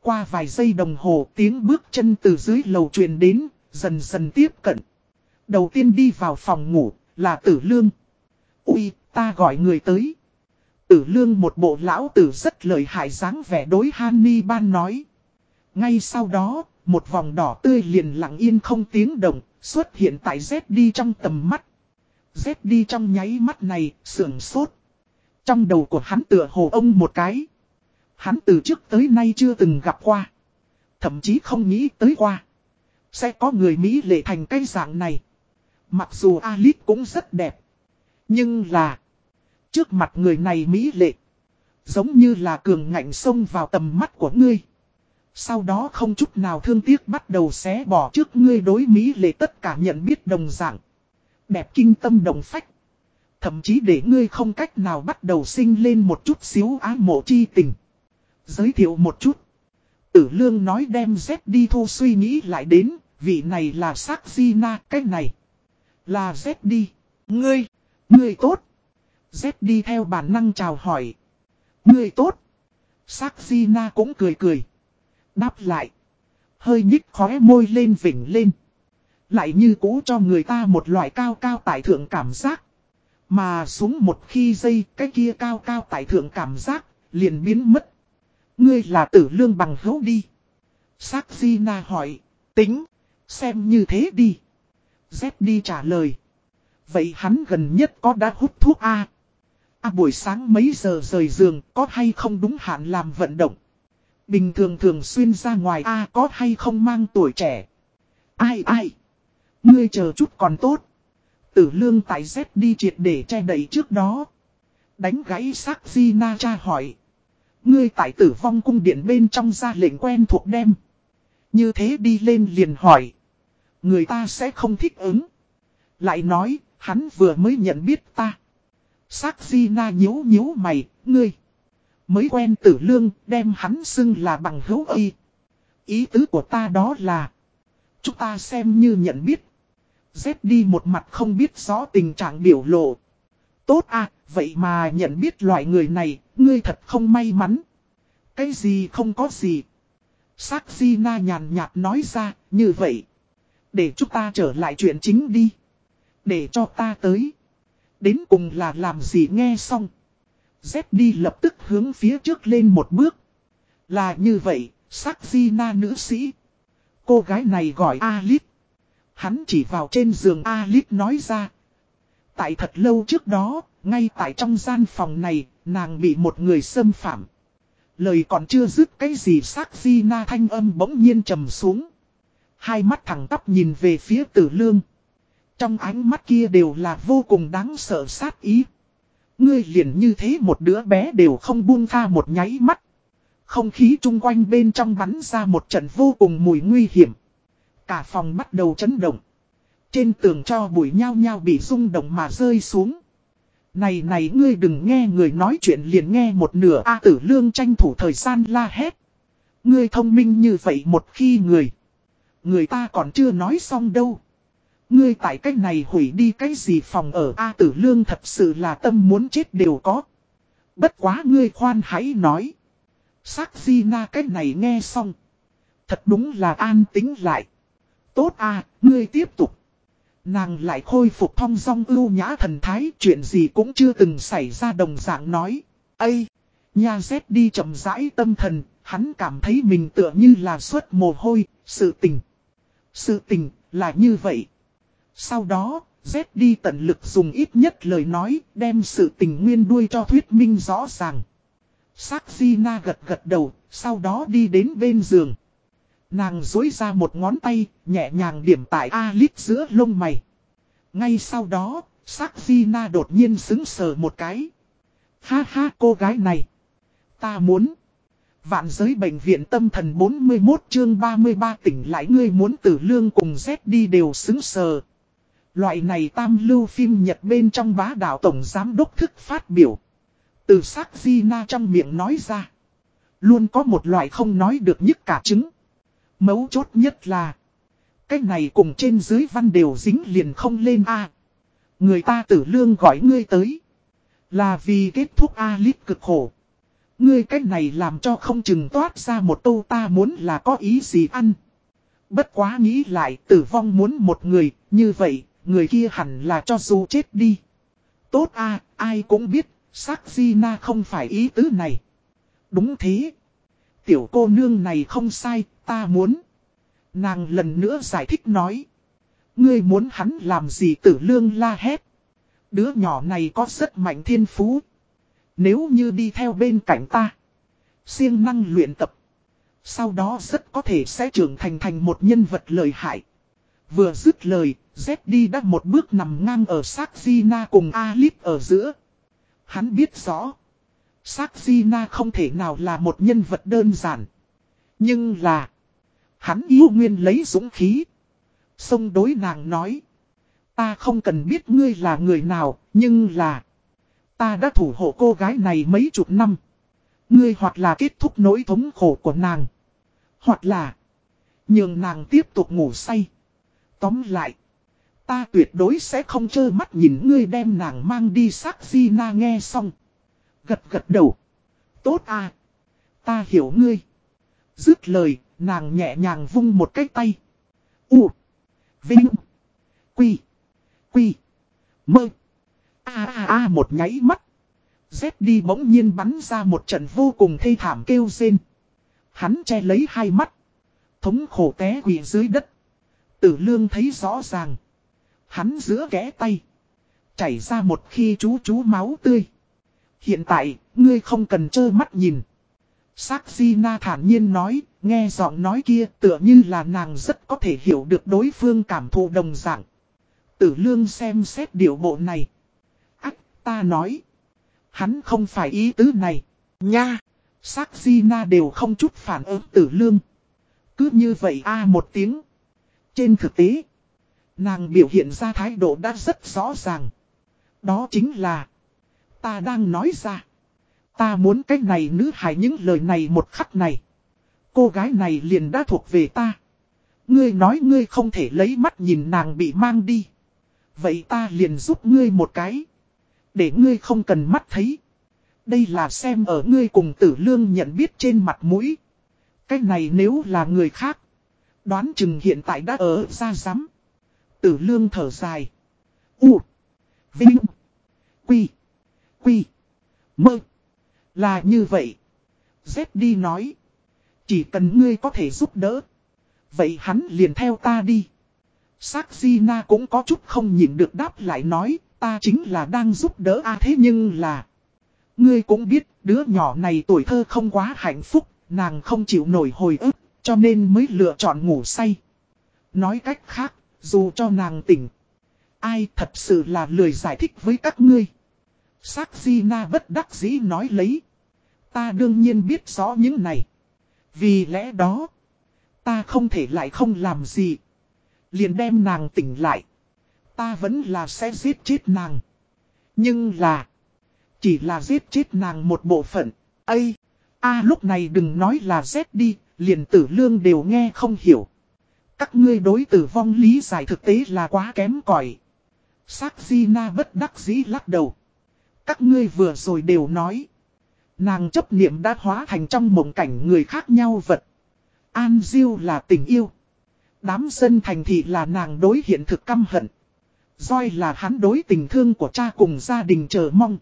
[SPEAKER 1] Qua vài giây đồng hồ tiếng bước chân từ dưới lầu truyền đến, dần dần tiếp cận. Đầu tiên đi vào phòng ngủ, là tử lương. Ui, ta gọi người tới. Tử lương một bộ lão tử rất lợi hại dáng vẻ đối Hanni ban nói. Ngay sau đó, một vòng đỏ tươi liền lặng yên không tiếng động, xuất hiện tại Z đi trong tầm mắt. Z đi trong nháy mắt này, sưởng sốt. Trong đầu của hắn tựa hồ ông một cái. Hắn từ trước tới nay chưa từng gặp qua. Thậm chí không nghĩ tới qua. Sẽ có người Mỹ lệ thành cái dạng này. Mặc dù Alice cũng rất đẹp. Nhưng là. Trước mặt người này Mỹ lệ. Giống như là cường ngạnh xông vào tầm mắt của ngươi. Sau đó không chút nào thương tiếc bắt đầu xé bỏ trước ngươi đối Mỹ lệ tất cả nhận biết đồng dạng. Đẹp kinh tâm đồng phách. Thậm chí để ngươi không cách nào bắt đầu sinh lên một chút xíu ái mộ chi tình. Giới thiệu một chút. Tử lương nói đem Z đi thu suy nghĩ lại đến, vị này là sắc di na, cái này. Là Z đi. Ngươi, ngươi tốt. Z đi theo bản năng chào hỏi. Ngươi tốt. Sắc di na cũng cười cười. Đáp lại. Hơi nhích khóe môi lên vỉnh lên. Lại như cũ cho người ta một loại cao cao tại thượng cảm giác. Mà xuống một khi dây cái kia cao cao tại thượng cảm giác, liền biến mất. Ngươi là tử lương bằng hữu đi. Sắc Di Na hỏi, tính, xem như thế đi. Z đi trả lời. Vậy hắn gần nhất có đã hút thuốc A. À buổi sáng mấy giờ rời giường có hay không đúng hạn làm vận động. Bình thường thường xuyên ra ngoài A có hay không mang tuổi trẻ. Ai ai. Ngươi chờ chút còn tốt. Tử lương tại Z đi triệt để che đẩy trước đó. Đánh gãy sắc Di Na cha hỏi. Ngươi tại tử vong cung điện bên trong ra lệnh quen thuộc đem. Như thế đi lên liền hỏi. Người ta sẽ không thích ứng. Lại nói, hắn vừa mới nhận biết ta. Sắc di na nhíu nhíu mày, ngươi. Mới quen tử lương, đem hắn xưng là bằng hữu y. Ý tứ của ta đó là. Chúng ta xem như nhận biết. Dép đi một mặt không biết rõ tình trạng biểu lộ. Tốt à, vậy mà nhận biết loại người này, ngươi thật không may mắn. Cái gì không có gì. Sắc Di Na nhàn nhạt nói ra, như vậy. Để chúng ta trở lại chuyện chính đi. Để cho ta tới. Đến cùng là làm gì nghe xong. Z đi lập tức hướng phía trước lên một bước. Là như vậy, sắc Di Na nữ sĩ. Cô gái này gọi Alip. Hắn chỉ vào trên giường Alip nói ra. Tại thật lâu trước đó, ngay tại trong gian phòng này, nàng bị một người xâm phạm. Lời còn chưa dứt cái gì sắc di na thanh âm bỗng nhiên trầm xuống. Hai mắt thẳng tắp nhìn về phía tử lương. Trong ánh mắt kia đều là vô cùng đáng sợ sát ý. Ngươi liền như thế một đứa bé đều không buông tha một nháy mắt. không khí chung quanh bên trong bắn ra một trận vô cùng mùi nguy hiểm. Cả phòng bắt đầu chấn động. Trên tường cho bụi nhao nhao bị rung động mà rơi xuống. Này này ngươi đừng nghe người nói chuyện liền nghe một nửa A tử lương tranh thủ thời gian la hét. Ngươi thông minh như vậy một khi người. Người ta còn chưa nói xong đâu. Ngươi tại cách này hủy đi cái gì phòng ở A tử lương thật sự là tâm muốn chết đều có. Bất quá ngươi khoan hãy nói. Sắc di na cách này nghe xong. Thật đúng là an tính lại. Tốt à, ngươi tiếp tục. Nàng lại khôi phục thong dong ưu nhã thần thái, chuyện gì cũng chưa từng xảy ra đồng dạng nói. Ây! Nhà dép đi chậm rãi tâm thần, hắn cảm thấy mình tựa như là suốt mồ hôi, sự tình. Sự tình, là như vậy. Sau đó, Z đi tận lực dùng ít nhất lời nói, đem sự tình nguyên đuôi cho thuyết minh rõ ràng. Sắc Gina gật gật đầu, sau đó đi đến bên giường. Nàng dối ra một ngón tay, nhẹ nhàng điểm tại A-lít giữa lông mày. Ngay sau đó, sắc đột nhiên xứng sờ một cái. Ha ha cô gái này. Ta muốn. Vạn giới bệnh viện tâm thần 41 chương 33 tỉnh lại ngươi muốn tử lương cùng Z đi đều xứng sờ. Loại này tam lưu phim Nhật bên trong bá đạo tổng giám đốc thức phát biểu. Từ sắc trong miệng nói ra. Luôn có một loại không nói được nhất cả chứng. Mấu chốt nhất là. Cái này cùng trên dưới văn đều dính liền không lên A. Người ta tử lương gọi ngươi tới. Là vì kết thúc A lít cực khổ. Ngươi cách này làm cho không chừng toát ra một câu ta muốn là có ý gì ăn. Bất quá nghĩ lại tử vong muốn một người, như vậy, người kia hẳn là cho dù chết đi. Tốt a ai cũng biết, sắc di na không phải ý tứ này. Đúng thế. Tiểu cô nương này không sai, ta muốn. Nàng lần nữa giải thích nói. Ngươi muốn hắn làm gì tử lương la hét. Đứa nhỏ này có rất mạnh thiên phú. Nếu như đi theo bên cạnh ta. siêng năng luyện tập. Sau đó rất có thể sẽ trưởng thành thành một nhân vật lợi hại. Vừa dứt lời, Z đi đã một bước nằm ngang ở Sakzina cùng Alip ở giữa. Hắn biết rõ. Sakzina không thể nào là một nhân vật đơn giản. Nhưng là. Hắn yêu nguyên lấy dũng khí. Xông đối nàng nói. Ta không cần biết ngươi là người nào, nhưng là. Ta đã thủ hộ cô gái này mấy chục năm. Ngươi hoặc là kết thúc nỗi thống khổ của nàng. Hoặc là. Nhường nàng tiếp tục ngủ say. Tóm lại. Ta tuyệt đối sẽ không trơ mắt nhìn ngươi đem nàng mang đi xác di na nghe xong. Gật gật đầu. Tốt à. Ta hiểu ngươi. Dứt lời, nàng nhẹ nhàng vung một cái tay. U. Vinh. Quy. Quy. Mơ. A a a một nháy mắt. Z đi bỗng nhiên bắn ra một trận vô cùng thê thảm kêu rên. Hắn che lấy hai mắt. Thống khổ té quỷ dưới đất. Tử lương thấy rõ ràng. Hắn giữa ghé tay. Chảy ra một khi chú chú máu tươi. Hiện tại, ngươi không cần trơ mắt nhìn. Sắc Di Na thản nhiên nói, nghe giọng nói kia tựa như là nàng rất có thể hiểu được đối phương cảm thụ đồng dạng. Tử lương xem xét điều bộ này. Ách, ta nói. Hắn không phải ý tứ này. Nha, sắc Di Na đều không chút phản ứng tử lương. Cứ như vậy a à một tiếng. Trên thực tế, nàng biểu hiện ra thái độ đã rất rõ ràng. Đó chính là, ta đang nói ra. Ta muốn cái này nữ hài những lời này một khắc này. Cô gái này liền đã thuộc về ta. Ngươi nói ngươi không thể lấy mắt nhìn nàng bị mang đi. Vậy ta liền giúp ngươi một cái. Để ngươi không cần mắt thấy. Đây là xem ở ngươi cùng tử lương nhận biết trên mặt mũi. Cái này nếu là người khác. Đoán chừng hiện tại đã ở ra rắm Tử lương thở dài. U. Vinh. Quy. Quy. Mơ. Là như vậy. Dép đi nói. Chỉ cần ngươi có thể giúp đỡ. Vậy hắn liền theo ta đi. Sắc Na cũng có chút không nhìn được đáp lại nói. Ta chính là đang giúp đỡ a thế nhưng là. Ngươi cũng biết đứa nhỏ này tuổi thơ không quá hạnh phúc. Nàng không chịu nổi hồi ức. Cho nên mới lựa chọn ngủ say. Nói cách khác, dù cho nàng tỉnh. Ai thật sự là lười giải thích với các ngươi. Sắc Di Na bất đắc dĩ nói lấy. Ta đương nhiên biết rõ những này. Vì lẽ đó, ta không thể lại không làm gì. Liền đem nàng tỉnh lại. Ta vẫn là sẽ giết chết nàng. Nhưng là, chỉ là giết chết nàng một bộ phận. Ây! a lúc này đừng nói là giết đi, liền tử lương đều nghe không hiểu. Các ngươi đối tử vong lý giải thực tế là quá kém cỏi. Sắc di na bất đắc dĩ lắc đầu. Các ngươi vừa rồi đều nói. Nàng chấp niệm đã hóa thành trong mộng cảnh người khác nhau vật. An Diêu là tình yêu. Đám dân thành thị là nàng đối hiện thực căm hận. Doi là hắn đối tình thương của cha cùng gia đình chờ mong.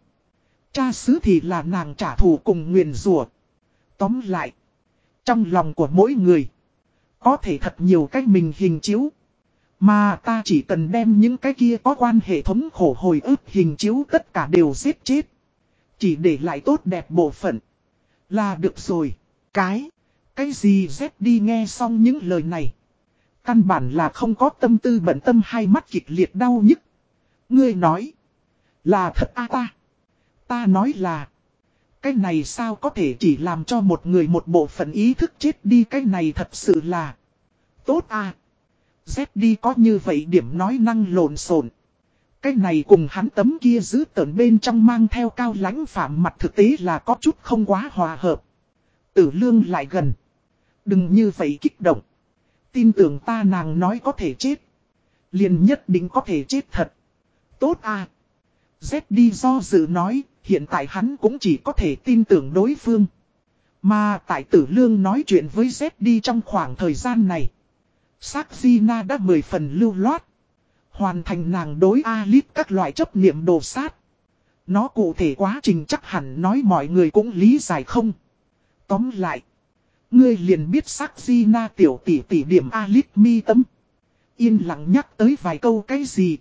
[SPEAKER 1] Cha xứ thì là nàng trả thù cùng nguyền rủa Tóm lại. Trong lòng của mỗi người. Có thể thật nhiều cách mình hình chiếu. Mà ta chỉ cần đem những cái kia có quan hệ thống khổ hồi ức hình chiếu tất cả đều giết chết. Chỉ để lại tốt đẹp bộ phận. Là được rồi. Cái. Cái gì dép đi nghe xong những lời này. Căn bản là không có tâm tư bận tâm hai mắt kịch liệt đau nhức. Ngươi nói. Là thật a ta. Ta nói là. Cái này sao có thể chỉ làm cho một người một bộ phận ý thức chết đi cái này thật sự là. Tốt à. Z đi có như vậy điểm nói năng lộn xộn. Cái này cùng hắn tấm kia giữ tờn bên trong mang theo cao lãnh phạm mặt thực tế là có chút không quá hòa hợp. Tử lương lại gần. Đừng như vậy kích động. Tin tưởng ta nàng nói có thể chết. Liền nhất định có thể chết thật. Tốt à. Z đi do dự nói, hiện tại hắn cũng chỉ có thể tin tưởng đối phương. Mà tại tử lương nói chuyện với Z đi trong khoảng thời gian này. Sắc Gina đã mười phần lưu loát. Hoàn thành nàng đối Alip các loại chấp niệm đồ sát. Nó cụ thể quá trình chắc hẳn nói mọi người cũng lý giải không. Tóm lại. Ngươi liền biết sắc Gina tiểu tỷ tỷ điểm Alip mi tâm. Yên lặng nhắc tới vài câu cái gì.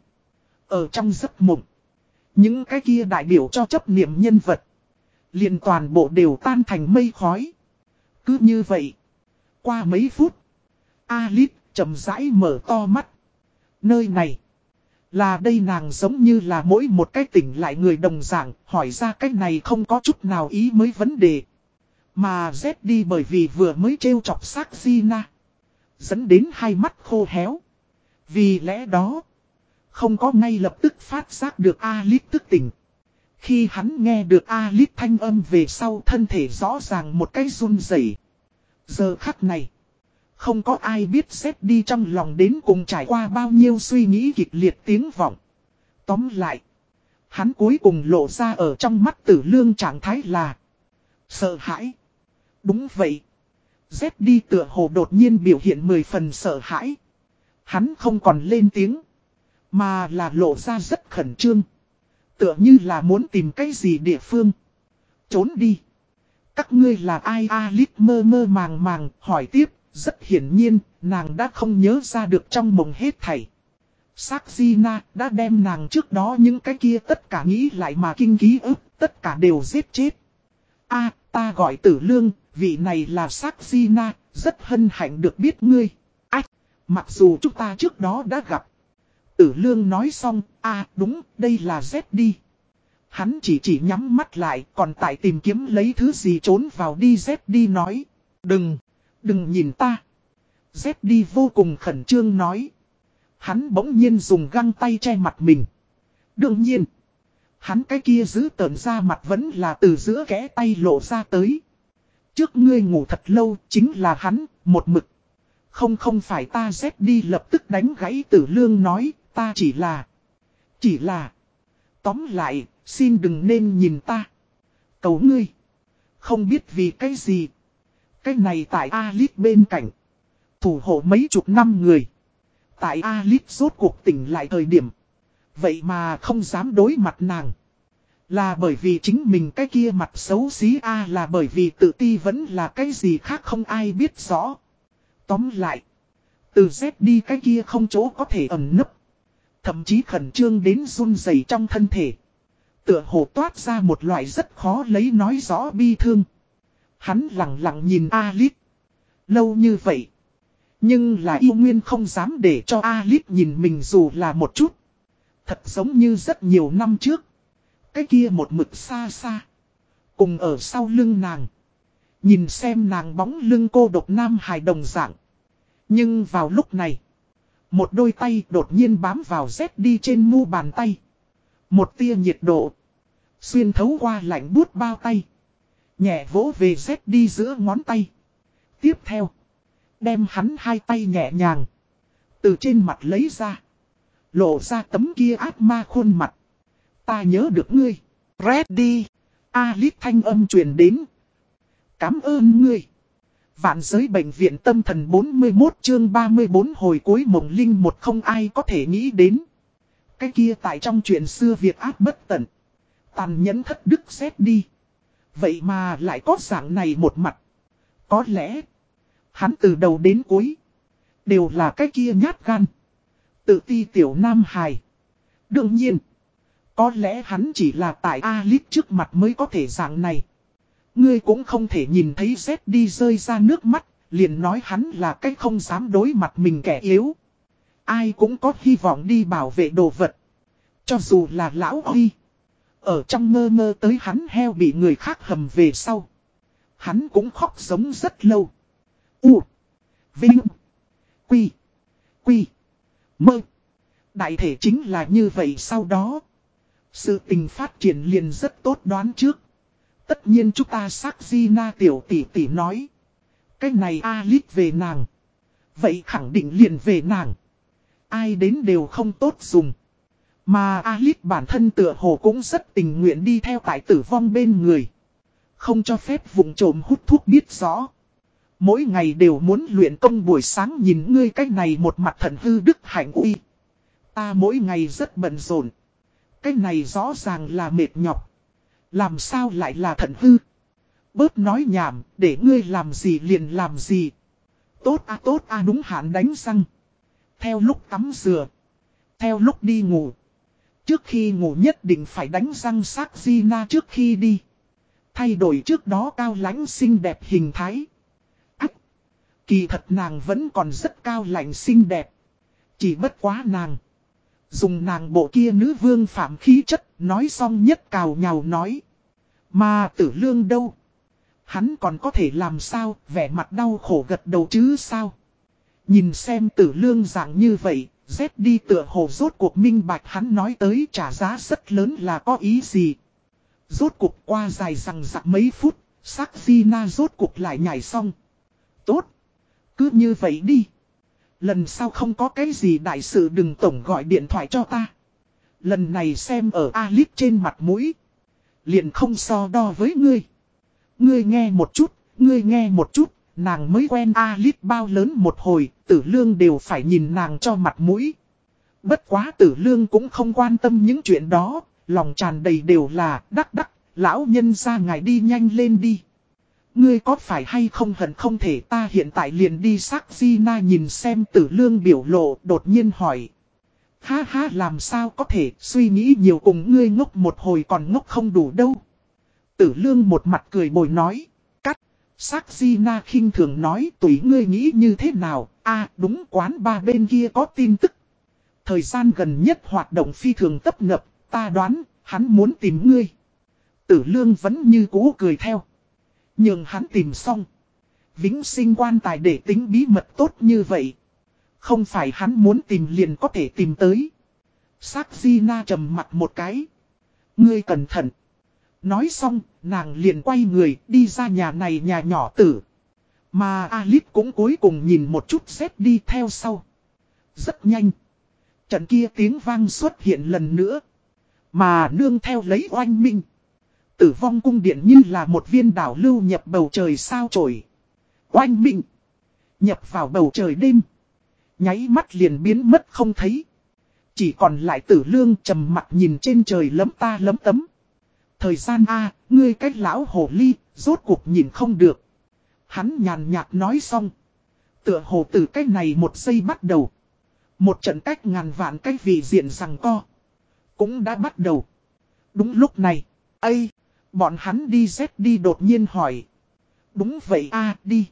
[SPEAKER 1] Ở trong giấc mộng. Những cái kia đại biểu cho chấp niệm nhân vật. liền toàn bộ đều tan thành mây khói. Cứ như vậy. Qua mấy phút. Alip chậm rãi mở to mắt. Nơi này. Là đây nàng giống như là mỗi một cái tỉnh lại người đồng dạng, hỏi ra cái này không có chút nào ý mới vấn đề. Mà Z đi bởi vì vừa mới trêu chọc xác Gina. Dẫn đến hai mắt khô héo. Vì lẽ đó, không có ngay lập tức phát giác được Alip tức tỉnh. Khi hắn nghe được Alip thanh âm về sau thân thể rõ ràng một cái run rẩy. Giờ khắc này, không có ai biết xếp đi trong lòng đến cùng trải qua bao nhiêu suy nghĩ kịch liệt tiếng vọng. Tóm lại, hắn cuối cùng lộ ra ở trong mắt tử lương trạng thái là sợ hãi. Đúng vậy. Dép đi tựa hồ đột nhiên biểu hiện mười phần sợ hãi. Hắn không còn lên tiếng. Mà là lộ ra rất khẩn trương. Tựa như là muốn tìm cái gì địa phương. Trốn đi. Các ngươi là ai a lít mơ mơ màng màng hỏi tiếp. Rất hiển nhiên, nàng đã không nhớ ra được trong mộng hết thảy. Sắc Gina đã đem nàng trước đó những cái kia tất cả nghĩ lại mà kinh ký ức, tất cả đều giết chết. a ta gọi tử lương, vị này là Sắc Gina, rất hân hạnh được biết ngươi. Ách, mặc dù chúng ta trước đó đã gặp. Tử lương nói xong, a đúng, đây là Z đi. Hắn chỉ chỉ nhắm mắt lại, còn tại tìm kiếm lấy thứ gì trốn vào đi Z đi nói. Đừng, đừng nhìn ta. Dép đi vô cùng khẩn trương nói. Hắn bỗng nhiên dùng găng tay che mặt mình. Đương nhiên, hắn cái kia giữ tờn ra mặt vẫn là từ giữa kẽ tay lộ ra tới. Trước ngươi ngủ thật lâu, chính là hắn, một mực. Không không phải ta dép đi lập tức đánh gãy tử lương nói, Ta chỉ là... Chỉ là... Tóm lại, xin đừng nên nhìn ta. Cầu ngươi. Không biết vì cái gì. Cái này tại Alip bên cạnh. Thủ hộ mấy chục năm người. Tại Alip rốt cuộc tỉnh lại thời điểm. Vậy mà không dám đối mặt nàng. Là bởi vì chính mình cái kia mặt xấu xí, A là bởi vì tự ti vẫn là cái gì khác không ai biết rõ. Tóm lại. Từ Z đi cái kia không chỗ có thể ẩn nấp. Thậm chí khẩn trương đến run rẩy trong thân thể. Tựa hồ toát ra một loại rất khó lấy nói rõ bi thương. Hắn lặng lặng nhìn Alip. Lâu như vậy. Nhưng là yêu nguyên không dám để cho Alip nhìn mình dù là một chút. Thật giống như rất nhiều năm trước. Cái kia một mực xa xa. Cùng ở sau lưng nàng. Nhìn xem nàng bóng lưng cô độc nam hài đồng dạng. Nhưng vào lúc này. Một đôi tay đột nhiên bám vào rét đi trên mu bàn tay. Một tia nhiệt độ. Xuyên thấu qua lạnh bút bao tay. Nhẹ vỗ về rét đi giữa ngón tay. Tiếp theo. Đem hắn hai tay nhẹ nhàng. Từ trên mặt lấy ra. Lộ ra tấm kia ác ma khuôn mặt. Ta nhớ được ngươi. Ready. Alice thanh âm truyền đến. Cảm ơn ngươi. Vạn giới bệnh viện tâm thần 41 chương 34 hồi cuối mộng linh một không ai có thể nghĩ đến. Cái kia tại trong chuyện xưa việc ác bất tận. Tàn nhẫn thất đức xét đi. Vậy mà lại có dạng này một mặt. Có lẽ. Hắn từ đầu đến cuối. Đều là cái kia nhát gan. Tự ti tiểu nam hài. Đương nhiên. Có lẽ hắn chỉ là tại Alice trước mặt mới có thể dạng này. Ngươi cũng không thể nhìn thấy Z đi rơi ra nước mắt, liền nói hắn là cách không dám đối mặt mình kẻ yếu. Ai cũng có hy vọng đi bảo vệ đồ vật. Cho dù là lão Huy. Ở trong mơ mơ tới hắn heo bị người khác hầm về sau. Hắn cũng khóc giống rất lâu. U. Vinh. Quy. Quy. Mơ. Đại thể chính là như vậy sau đó. Sự tình phát triển liền rất tốt đoán trước. Tất nhiên chúng ta xác di na tiểu tỷ tỷ nói. Cái này a lít về nàng. Vậy khẳng định liền về nàng. Ai đến đều không tốt dùng. Mà Alice bản thân tựa hồ cũng rất tình nguyện đi theo tại tử vong bên người. Không cho phép vùng trộm hút thuốc biết rõ. Mỗi ngày đều muốn luyện công buổi sáng nhìn ngươi cách này một mặt thần hư đức hạnh uy. Ta mỗi ngày rất bận rộn. Cái này rõ ràng là mệt nhọc. Làm sao lại là thần hư? Bớt nói nhảm, để ngươi làm gì liền làm gì. Tốt a tốt a đúng hạn đánh răng. Theo lúc tắm rửa. Theo lúc đi ngủ. Trước khi ngủ nhất định phải đánh răng sát Gina trước khi đi. Thay đổi trước đó cao lãnh xinh đẹp hình thái. Ách! Kỳ thật nàng vẫn còn rất cao lãnh xinh đẹp. Chỉ bất quá nàng. Dùng nàng bộ kia nữ vương phạm khí chất, nói xong nhất cào nhào nói. Mà tử lương đâu? Hắn còn có thể làm sao, vẻ mặt đau khổ gật đầu chứ sao? Nhìn xem tử lương dạng như vậy, Z đi tựa hồ rốt cuộc minh bạch hắn nói tới trả giá rất lớn là có ý gì. Rốt cuộc qua dài rằng dặm mấy phút, sắc na rốt cuộc lại nhảy xong. Tốt. Cứ như vậy đi. Lần sau không có cái gì đại sự đừng tổng gọi điện thoại cho ta. Lần này xem ở Alip trên mặt mũi. Liền không so đo với ngươi. Ngươi nghe một chút, ngươi nghe một chút, nàng mới quen a lít bao lớn một hồi, tử lương đều phải nhìn nàng cho mặt mũi. Bất quá tử lương cũng không quan tâm những chuyện đó, lòng tràn đầy đều là đắc đắc, lão nhân ra ngài đi nhanh lên đi. Ngươi có phải hay không hận không thể ta hiện tại liền đi sắc di na nhìn xem tử lương biểu lộ đột nhiên hỏi. Ha ha làm sao có thể suy nghĩ nhiều cùng ngươi ngốc một hồi còn ngốc không đủ đâu. Tử lương một mặt cười bồi nói. Sắc di na khinh thường nói, tùy ngươi nghĩ như thế nào. a, đúng quán ba bên kia có tin tức. Thời gian gần nhất hoạt động phi thường tấp ngập. Ta đoán, hắn muốn tìm ngươi. Tử lương vẫn như cũ cười theo. Nhưng hắn tìm xong. Vĩnh sinh quan tài để tính bí mật tốt như vậy. Không phải hắn muốn tìm liền có thể tìm tới. Sắc Di Na trầm mặt một cái. Ngươi cẩn thận. Nói xong, nàng liền quay người đi ra nhà này nhà nhỏ tử. Mà Alip cũng cuối cùng nhìn một chút xếp đi theo sau. Rất nhanh. Trận kia tiếng vang xuất hiện lần nữa. Mà nương theo lấy oanh minh. Tử vong cung điện như là một viên đảo lưu nhập bầu trời sao trổi. Oanh minh. Nhập vào bầu trời đêm. Nháy mắt liền biến mất không thấy. Chỉ còn lại tử lương trầm mặt nhìn trên trời lấm ta lấm tấm. Thời gian A, ngươi cách lão hồ ly, rốt cuộc nhìn không được. Hắn nhàn nhạt nói xong. Tựa hồ từ cách này một giây bắt đầu. Một trận cách ngàn vạn cách vị diện rằng co. Cũng đã bắt đầu. Đúng lúc này, Ây, bọn hắn đi dép đi đột nhiên hỏi. Đúng vậy A đi.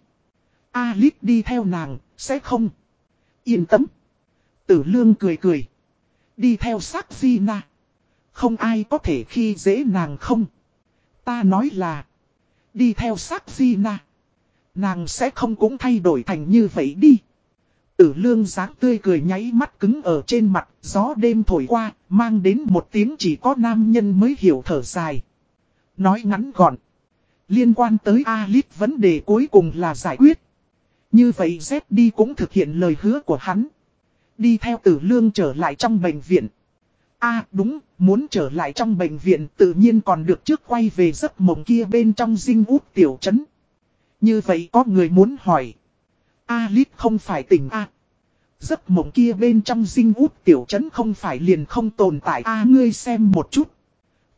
[SPEAKER 1] A lít đi theo nàng, sẽ không. Yên tâm. Tử lương cười cười. Đi theo sắc di na. Không ai có thể khi dễ nàng không. Ta nói là. Đi theo sắc na. Nàng sẽ không cũng thay đổi thành như vậy đi. Tử lương dáng tươi cười nháy mắt cứng ở trên mặt, gió đêm thổi qua, mang đến một tiếng chỉ có nam nhân mới hiểu thở dài. Nói ngắn gọn. Liên quan tới Alip vấn đề cuối cùng là giải quyết. Như vậy Z đi cũng thực hiện lời hứa của hắn. Đi theo tử lương trở lại trong bệnh viện a đúng, muốn trở lại trong bệnh viện tự nhiên còn được trước quay về giấc mộng kia bên trong dinh út tiểu trấn. Như vậy có người muốn hỏi. Alit không phải tỉnh A. Giấc mộng kia bên trong dinh út tiểu trấn không phải liền không tồn tại A ngươi xem một chút.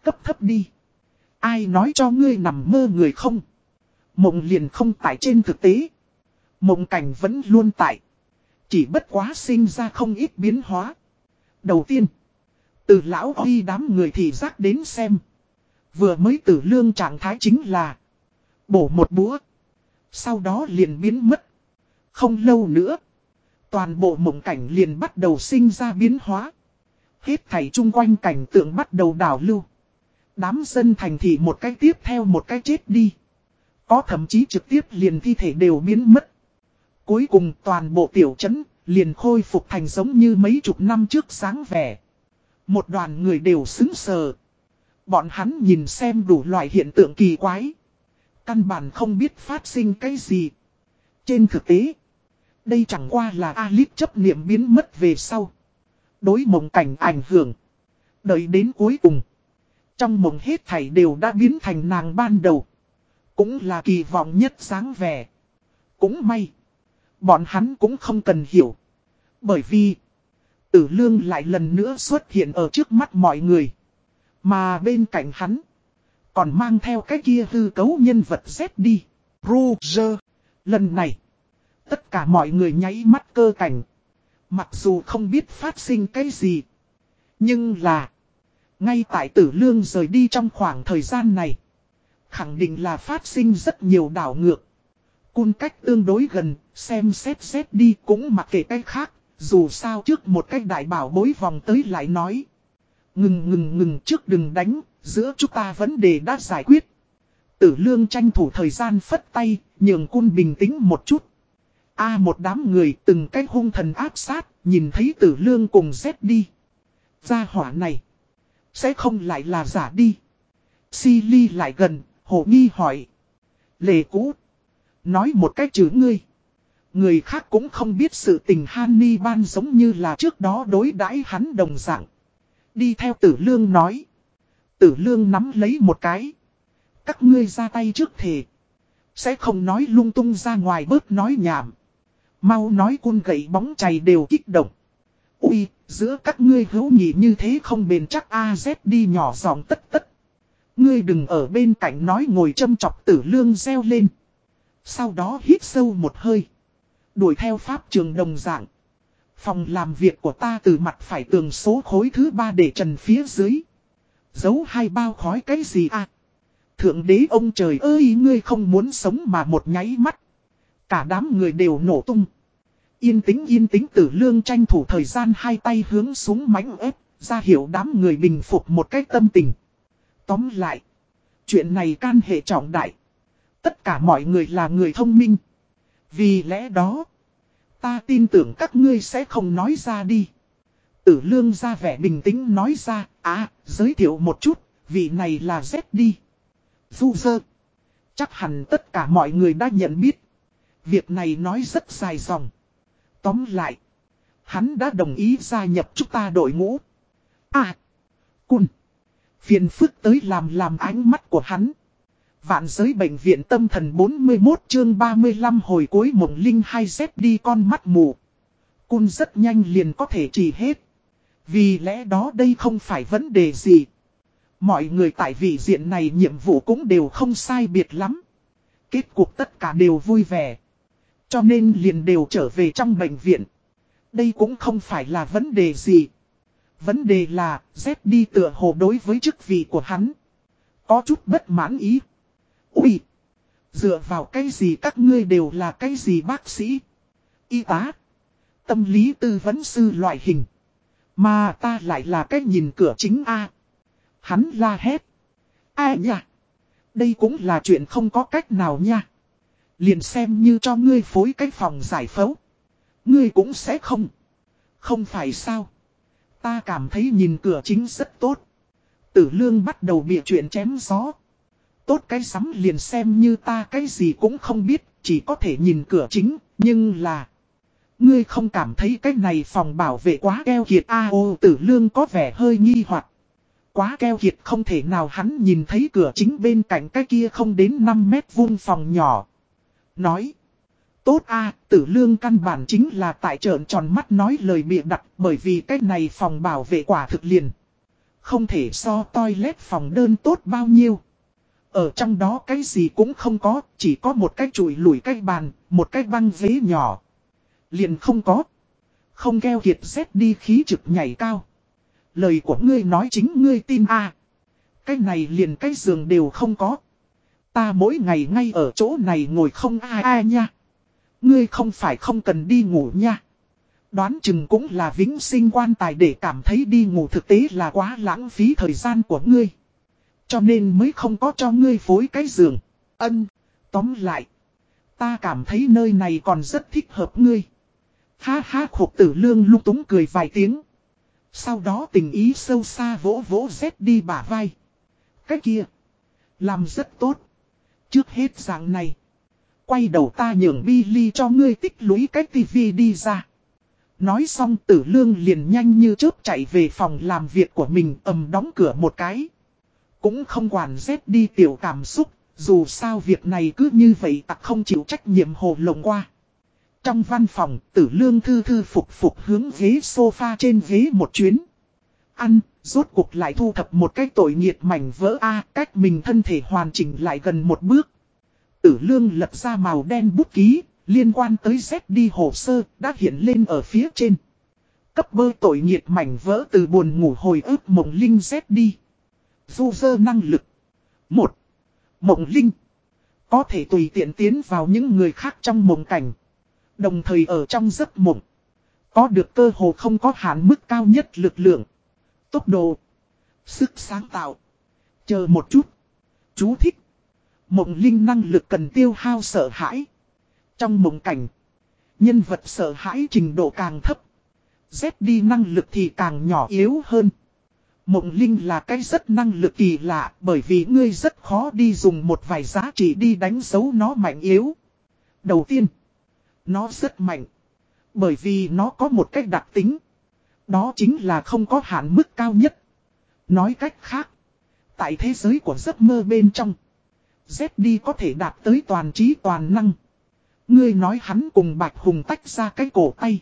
[SPEAKER 1] Cấp thấp đi. Ai nói cho ngươi nằm mơ người không? Mộng liền không tại trên thực tế. Mộng cảnh vẫn luôn tại. Chỉ bất quá sinh ra không ít biến hóa. Đầu tiên. Từ lão đi đám người thì giác đến xem. Vừa mới tử lương trạng thái chính là. Bổ một búa. Sau đó liền biến mất. Không lâu nữa. Toàn bộ mộng cảnh liền bắt đầu sinh ra biến hóa. Hết thảy chung quanh cảnh tượng bắt đầu đảo lưu. Đám dân thành thị một cái tiếp theo một cái chết đi. Có thậm chí trực tiếp liền thi thể đều biến mất. Cuối cùng toàn bộ tiểu trấn liền khôi phục thành giống như mấy chục năm trước sáng vẻ. Một đoàn người đều xứng sờ. Bọn hắn nhìn xem đủ loại hiện tượng kỳ quái. Căn bản không biết phát sinh cái gì. Trên thực tế, đây chẳng qua là Alip chấp niệm biến mất về sau. Đối mộng cảnh ảnh hưởng. Đợi đến cuối cùng. Trong mộng hết thảy đều đã biến thành nàng ban đầu. Cũng là kỳ vọng nhất sáng vẻ. Cũng may. Bọn hắn cũng không cần hiểu. Bởi vì. Tử lương lại lần nữa xuất hiện ở trước mắt mọi người. Mà bên cạnh hắn. Còn mang theo cái kia hư cấu nhân vật Z đi. Roger. Lần này. Tất cả mọi người nháy mắt cơ cảnh. Mặc dù không biết phát sinh cái gì. Nhưng là. Ngay tại tử lương rời đi trong khoảng thời gian này. Khẳng định là phát sinh rất nhiều đảo ngược. Cun cách tương đối gần, xem xét xét đi cũng mặc kệ cái khác. Dù sao trước một cách đại bảo bối vòng tới lại nói. Ngừng ngừng ngừng trước đừng đánh, giữa chúng ta vấn đề đã giải quyết. Tử lương tranh thủ thời gian phất tay, nhường cun bình tĩnh một chút. A một đám người từng cái hung thần áp sát, nhìn thấy tử lương cùng dép đi. Gia hỏa này. Sẽ không lại là giả đi. Si lại gần, hổ nghi hỏi. Lệ cũ. Nói một cách chữ ngươi. Người khác cũng không biết sự tình Hanni ban giống như là trước đó đối đãi hắn đồng dạng. Đi theo tử lương nói. Tử lương nắm lấy một cái. Các ngươi ra tay trước thề. Sẽ không nói lung tung ra ngoài bớt nói nhảm. Mau nói cun gậy bóng chày đều kích động. Ui, giữa các ngươi hữu nhị như thế không bền chắc AZ đi nhỏ giọng tất tất. Ngươi đừng ở bên cạnh nói ngồi châm chọc tử lương reo lên. Sau đó hít sâu một hơi. Đuổi theo pháp trường đồng dạng. Phòng làm việc của ta từ mặt phải tường số khối thứ ba để trần phía dưới. Giấu hai bao khói cái gì à? Thượng đế ông trời ơi ngươi không muốn sống mà một nháy mắt. Cả đám người đều nổ tung. Yên tĩnh yên tĩnh tử lương tranh thủ thời gian hai tay hướng xuống mánh ép, ra hiểu đám người bình phục một cách tâm tình. Tóm lại, chuyện này can hệ trọng đại. Tất cả mọi người là người thông minh. Vì lẽ đó, ta tin tưởng các ngươi sẽ không nói ra đi. Tử lương ra vẻ bình tĩnh nói ra, à, giới thiệu một chút, vị này là Z đi. Du dơ. Chắc hẳn tất cả mọi người đã nhận biết. Việc này nói rất dài dòng. Tóm lại. Hắn đã đồng ý gia nhập chúng ta đội ngũ. À. Cun. Phiền phức tới làm làm ánh mắt của hắn. Vạn giới bệnh viện tâm thần 41 chương 35 hồi cuối mộng linh hai xét đi con mắt mù. Cun rất nhanh liền có thể trì hết. Vì lẽ đó đây không phải vấn đề gì. Mọi người tại vị diện này nhiệm vụ cũng đều không sai biệt lắm. Kết cuộc tất cả đều vui vẻ. Cho nên liền đều trở về trong bệnh viện. Đây cũng không phải là vấn đề gì. Vấn đề là, Z đi tựa hồ đối với chức vị của hắn. Có chút bất mãn ý. Úi! Dựa vào cái gì các ngươi đều là cái gì bác sĩ? Y tá? Tâm lý tư vấn sư loại hình. Mà ta lại là cái nhìn cửa chính A. Hắn la hét. A nha! Đây cũng là chuyện không có cách nào nha. Liền xem như cho ngươi phối cái phòng giải phẫu. Ngươi cũng sẽ không. Không phải sao. Ta cảm thấy nhìn cửa chính rất tốt. Tử lương bắt đầu bịa chuyện chém gió. Tốt cái sắm liền xem như ta cái gì cũng không biết, chỉ có thể nhìn cửa chính, nhưng là... Ngươi không cảm thấy cái này phòng bảo vệ quá keo kiệt a ô tử lương có vẻ hơi nghi hoặc Quá keo kiệt không thể nào hắn nhìn thấy cửa chính bên cạnh cái kia không đến 5 mét vuông phòng nhỏ. Nói. Tốt a tử lương căn bản chính là tại trợn tròn mắt nói lời bịa đặt bởi vì cái này phòng bảo vệ quả thực liền. Không thể so toilet phòng đơn tốt bao nhiêu. Ở trong đó cái gì cũng không có, chỉ có một cái chùi lùi cái bàn, một cái băng ghế nhỏ. Liền không có. Không keo kiệt xét đi khí trực nhảy cao. Lời của ngươi nói chính ngươi tin a Cái này liền cái giường đều không có. Ta mỗi ngày ngay ở chỗ này ngồi không ai ai nha. Ngươi không phải không cần đi ngủ nha. Đoán chừng cũng là vĩnh sinh quan tài để cảm thấy đi ngủ thực tế là quá lãng phí thời gian của ngươi. Cho nên mới không có cho ngươi phối cái giường. Ân, tóm lại. Ta cảm thấy nơi này còn rất thích hợp ngươi. Ha ha khục tử lương lung túng cười vài tiếng. Sau đó tình ý sâu xa vỗ vỗ rét đi bả vai. Cái kia. Làm rất tốt. Trước hết dạng này. Quay đầu ta nhường Billy cho ngươi tích lũy cái tivi đi ra. Nói xong tử lương liền nhanh như chớp chạy về phòng làm việc của mình ầm đóng cửa một cái. Cũng không quản rét đi tiểu cảm xúc, dù sao việc này cứ như vậy tặc không chịu trách nhiệm hồ lồng qua. Trong văn phòng, tử lương thư thư phục phục hướng ghế sofa trên ghế một chuyến. Ăn, rốt cuộc lại thu thập một cái tội nghiệt mảnh vỡ A, cách mình thân thể hoàn chỉnh lại gần một bước. Tử lương lật ra màu đen bút ký, liên quan tới Z đi hồ sơ, đã hiện lên ở phía trên. Cấp bơ tội nghiệt mảnh vỡ từ buồn ngủ hồi ức mộng linh Z đi. Du dơ năng lực. một, Mộng linh. Có thể tùy tiện tiến vào những người khác trong mộng cảnh. Đồng thời ở trong giấc mộng. Có được cơ hồ không có hạn mức cao nhất lực lượng. Tốc độ. Sức sáng tạo. Chờ một chút. Chú thích. Mộng linh năng lực cần tiêu hao sợ hãi. Trong mộng cảnh. Nhân vật sợ hãi trình độ càng thấp. Z đi năng lực thì càng nhỏ yếu hơn. Mộng linh là cái rất năng lực kỳ lạ, bởi vì ngươi rất khó đi dùng một vài giá trị đi đánh dấu nó mạnh yếu. Đầu tiên. Nó rất mạnh. Bởi vì nó có một cách đặc tính. Đó chính là không có hạn mức cao nhất. Nói cách khác. Tại thế giới của giấc mơ bên trong. ZD đi có thể đạt tới toàn trí toàn năng. Ngươi nói hắn cùng Bạch Hùng tách ra cái cổ tay.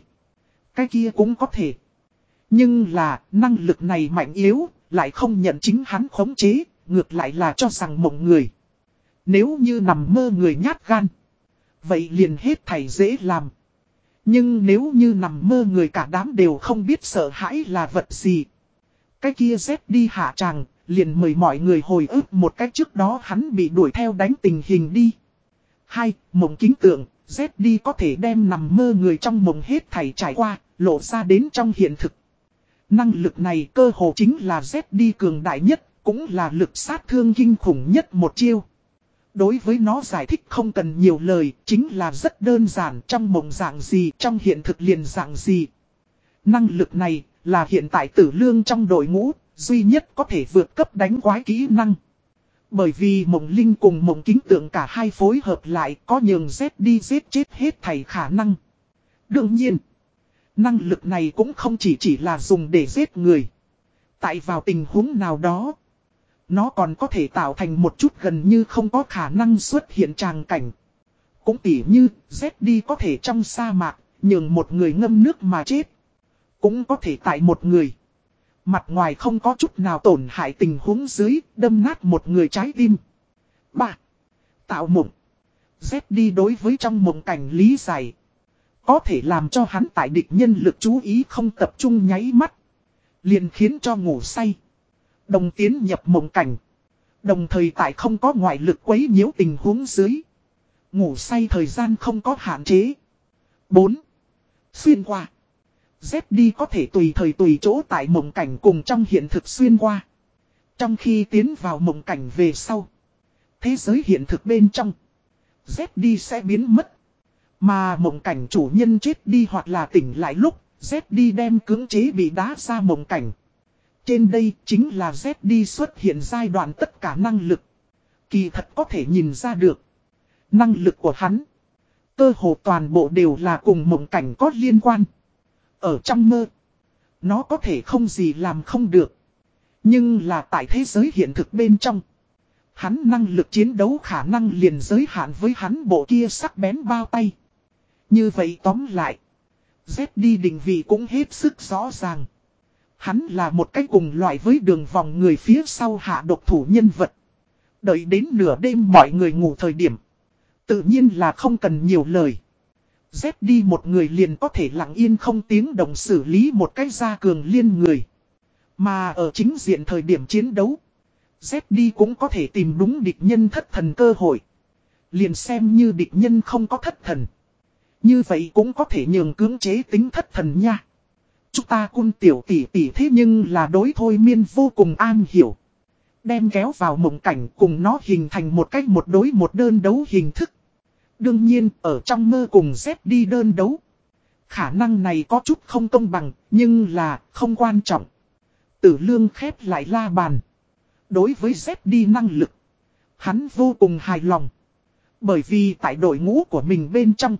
[SPEAKER 1] Cái kia cũng có thể. Nhưng là năng lực này mạnh yếu, lại không nhận chính hắn khống chế, ngược lại là cho rằng mộng người. Nếu như nằm mơ người nhát gan. Vậy liền hết thầy dễ làm. Nhưng nếu như nằm mơ người cả đám đều không biết sợ hãi là vật gì. Cái kia dép đi hạ tràng, liền mời mọi người hồi ức một cách trước đó hắn bị đuổi theo đánh tình hình đi. Hai, mộng kính tượng, dép đi có thể đem nằm mơ người trong mộng hết thảy trải qua, lộ ra đến trong hiện thực. Năng lực này cơ hồ chính là dép đi cường đại nhất, cũng là lực sát thương kinh khủng nhất một chiêu. Đối với nó giải thích không cần nhiều lời, chính là rất đơn giản trong mộng dạng gì, trong hiện thực liền dạng gì. Năng lực này là hiện tại tử lương trong đội ngũ, duy nhất có thể vượt cấp đánh quái kỹ năng. Bởi vì mộng linh cùng mộng kính tượng cả hai phối hợp lại có nhường Z đi giết chết hết thầy khả năng. Đương nhiên, năng lực này cũng không chỉ chỉ là dùng để giết người. Tại vào tình huống nào đó, nó còn có thể tạo thành một chút gần như không có khả năng xuất hiện tràng cảnh. Cũng tỉ như, Z đi có thể trong sa mạc, nhường một người ngâm nước mà chết. Cũng có thể tại một người. Mặt ngoài không có chút nào tổn hại tình huống dưới, đâm nát một người trái tim. 3. Tạo mộng. Z đi đối với trong mộng cảnh lý giải. Có thể làm cho hắn tại địch nhân lực chú ý không tập trung nháy mắt. Liền khiến cho ngủ say. Đồng tiến nhập mộng cảnh. Đồng thời tại không có ngoại lực quấy nhiễu tình huống dưới. Ngủ say thời gian không có hạn chế. 4. Xuyên qua. Dép đi có thể tùy thời tùy chỗ tại mộng cảnh cùng trong hiện thực xuyên qua. Trong khi tiến vào mộng cảnh về sau. Thế giới hiện thực bên trong. Dép đi sẽ biến mất. Mà mộng cảnh chủ nhân chết đi hoặc là tỉnh lại lúc, Z đi đem cưỡng chế bị đá ra mộng cảnh. Trên đây chính là Z đi xuất hiện giai đoạn tất cả năng lực. Kỳ thật có thể nhìn ra được. Năng lực của hắn. Cơ hồ toàn bộ đều là cùng mộng cảnh có liên quan. Ở trong mơ. Nó có thể không gì làm không được. Nhưng là tại thế giới hiện thực bên trong. Hắn năng lực chiến đấu khả năng liền giới hạn với hắn bộ kia sắc bén bao tay. Như vậy tóm lại. Z đi định vị cũng hết sức rõ ràng. Hắn là một cái cùng loại với đường vòng người phía sau hạ độc thủ nhân vật. Đợi đến nửa đêm mọi người ngủ thời điểm. Tự nhiên là không cần nhiều lời. Z đi một người liền có thể lặng yên không tiếng động xử lý một cái gia cường liên người. Mà ở chính diện thời điểm chiến đấu. Z đi cũng có thể tìm đúng địch nhân thất thần cơ hội. Liền xem như địch nhân không có thất thần. Như vậy cũng có thể nhường cưỡng chế tính thất thần nha. Chúng ta cun tiểu tỷ tỷ thế nhưng là đối thôi miên vô cùng an hiểu. Đem kéo vào mộng cảnh cùng nó hình thành một cách một đối một đơn đấu hình thức. Đương nhiên, ở trong mơ cùng dép đi đơn đấu. Khả năng này có chút không công bằng, nhưng là không quan trọng. Tử lương khép lại la bàn. Đối với dép đi năng lực, hắn vô cùng hài lòng. Bởi vì tại đội ngũ của mình bên trong,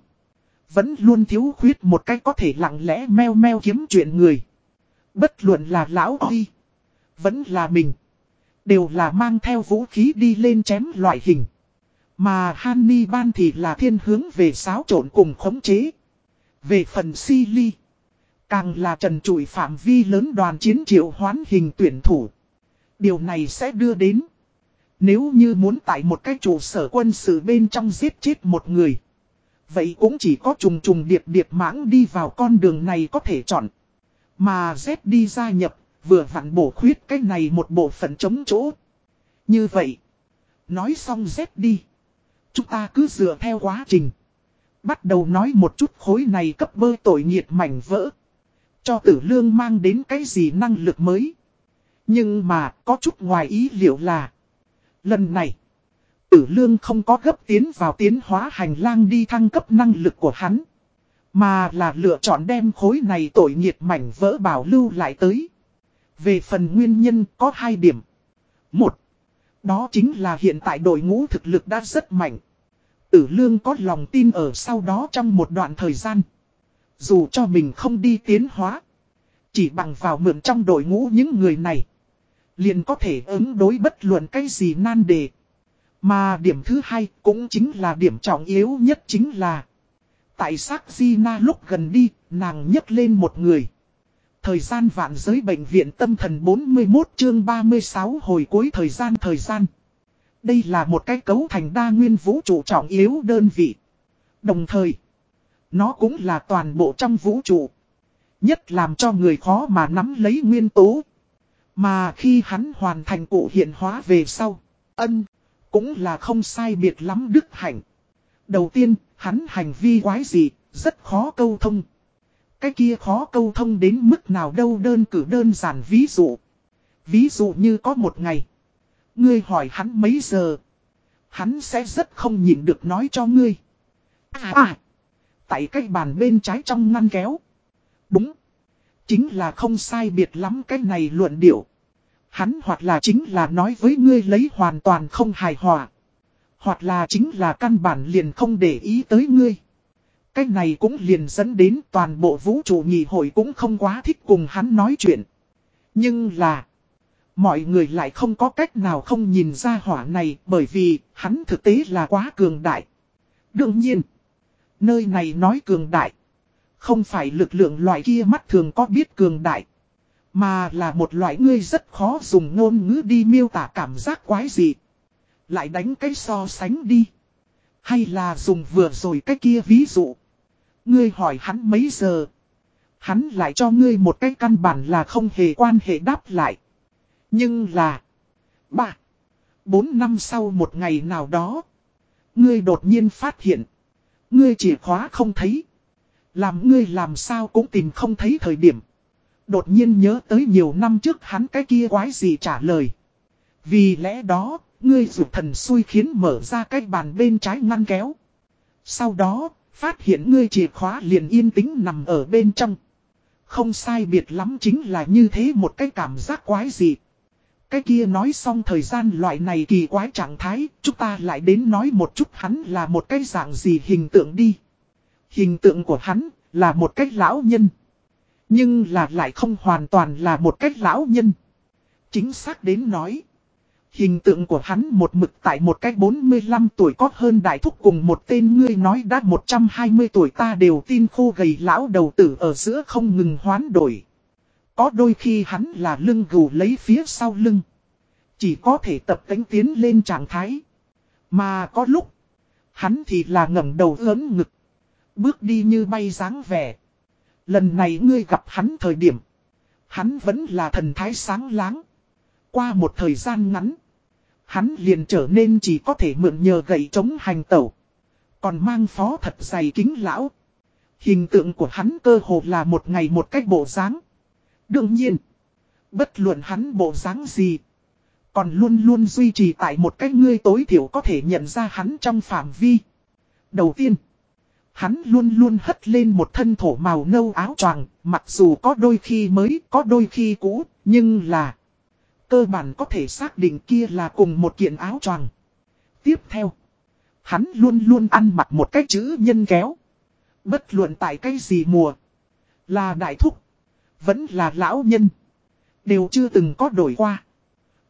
[SPEAKER 1] vẫn luôn thiếu khuyết một cách có thể lặng lẽ meo meo kiếm chuyện người. Bất luận là lão đi vẫn là mình. Đều là mang theo vũ khí đi lên chém loại hình. Mà Hanni Ban thì là thiên hướng về xáo trộn cùng khống chế. Về phần Silly, càng là trần trụi phạm vi lớn đoàn chiến triệu hoán hình tuyển thủ. Điều này sẽ đưa đến. Nếu như muốn tại một cái trụ sở quân sự bên trong giết chết một người. Vậy cũng chỉ có trùng trùng điệp điệp mãng đi vào con đường này có thể chọn. Mà Z đi gia nhập, vừa vặn bổ khuyết cái này một bộ phận chống chỗ. Như vậy, nói xong Z đi. Chúng ta cứ dựa theo quá trình. Bắt đầu nói một chút khối này cấp bơ tội nghiệt mảnh vỡ. Cho tử lương mang đến cái gì năng lực mới. Nhưng mà có chút ngoài ý liệu là. Lần này. Tử lương không có gấp tiến vào tiến hóa hành lang đi thăng cấp năng lực của hắn. Mà là lựa chọn đem khối này tội nghiệt mảnh vỡ bảo lưu lại tới. Về phần nguyên nhân có hai điểm. Một. Đó chính là hiện tại đội ngũ thực lực đã rất mạnh. Tử lương có lòng tin ở sau đó trong một đoạn thời gian. Dù cho mình không đi tiến hóa. Chỉ bằng vào mượn trong đội ngũ những người này. Liền có thể ứng đối bất luận cái gì nan đề. Mà điểm thứ hai cũng chính là điểm trọng yếu nhất chính là. Tại xác Gina lúc gần đi, nàng nhấc lên một người. Thời gian vạn giới bệnh viện tâm thần 41 chương 36 hồi cuối thời gian thời gian. Đây là một cái cấu thành đa nguyên vũ trụ trọng yếu đơn vị. Đồng thời, nó cũng là toàn bộ trong vũ trụ. Nhất làm cho người khó mà nắm lấy nguyên tố. Mà khi hắn hoàn thành cụ hiện hóa về sau, ân, cũng là không sai biệt lắm đức hạnh. Đầu tiên, hắn hành vi quái gì, rất khó câu thông. Cái kia khó câu thông đến mức nào đâu đơn cử đơn giản ví dụ. Ví dụ như có một ngày. Ngươi hỏi hắn mấy giờ. Hắn sẽ rất không nhịn được nói cho ngươi. À à. Tại cái bàn bên trái trong ngăn kéo. Đúng. Chính là không sai biệt lắm cái này luận điệu. Hắn hoặc là chính là nói với ngươi lấy hoàn toàn không hài hòa. Hoặc là chính là căn bản liền không để ý tới ngươi. Cái này cũng liền dẫn đến toàn bộ vũ trụ nhị hội cũng không quá thích cùng hắn nói chuyện. Nhưng là... Mọi người lại không có cách nào không nhìn ra hỏa này bởi vì hắn thực tế là quá cường đại. Đương nhiên, nơi này nói cường đại. Không phải lực lượng loại kia mắt thường có biết cường đại. Mà là một loại ngươi rất khó dùng ngôn ngữ đi miêu tả cảm giác quái dị, Lại đánh cái so sánh đi. Hay là dùng vừa rồi cái kia ví dụ. Ngươi hỏi hắn mấy giờ. Hắn lại cho ngươi một cái căn bản là không hề quan hệ đáp lại. Nhưng là... Ba... Bốn năm sau một ngày nào đó... Ngươi đột nhiên phát hiện... Ngươi chìa khóa không thấy. Làm ngươi làm sao cũng tìm không thấy thời điểm. Đột nhiên nhớ tới nhiều năm trước hắn cái kia quái gì trả lời. Vì lẽ đó, ngươi dụ thần xui khiến mở ra cái bàn bên trái ngăn kéo. Sau đó, phát hiện ngươi chìa khóa liền yên tĩnh nằm ở bên trong. Không sai biệt lắm chính là như thế một cái cảm giác quái gì. Cái kia nói xong thời gian loại này kỳ quái trạng thái, chúng ta lại đến nói một chút hắn là một cái dạng gì hình tượng đi. Hình tượng của hắn là một cái lão nhân. Nhưng là lại không hoàn toàn là một cách lão nhân. Chính xác đến nói. Hình tượng của hắn một mực tại một cách 45 tuổi có hơn đại thúc cùng một tên ngươi nói đã 120 tuổi ta đều tin khô gầy lão đầu tử ở giữa không ngừng hoán đổi. Có đôi khi hắn là lưng gù lấy phía sau lưng. Chỉ có thể tập cánh tiến lên trạng thái. Mà có lúc, hắn thì là ngẩng đầu lớn ngực. Bước đi như bay dáng vẻ. Lần này ngươi gặp hắn thời điểm. Hắn vẫn là thần thái sáng láng. Qua một thời gian ngắn. Hắn liền trở nên chỉ có thể mượn nhờ gậy chống hành tẩu. Còn mang phó thật dày kính lão. Hình tượng của hắn cơ hồ là một ngày một cách bộ dáng. Đương nhiên. Bất luận hắn bộ dáng gì. Còn luôn luôn duy trì tại một cách ngươi tối thiểu có thể nhận ra hắn trong phạm vi. Đầu tiên. Hắn luôn luôn hất lên một thân thổ màu nâu áo choàng, mặc dù có đôi khi mới, có đôi khi cũ, nhưng là cơ bản có thể xác định kia là cùng một kiện áo choàng. Tiếp theo, hắn luôn luôn ăn mặc một cái chữ nhân kéo. Bất luận tại cái gì mùa, là đại thúc, vẫn là lão nhân, đều chưa từng có đổi qua.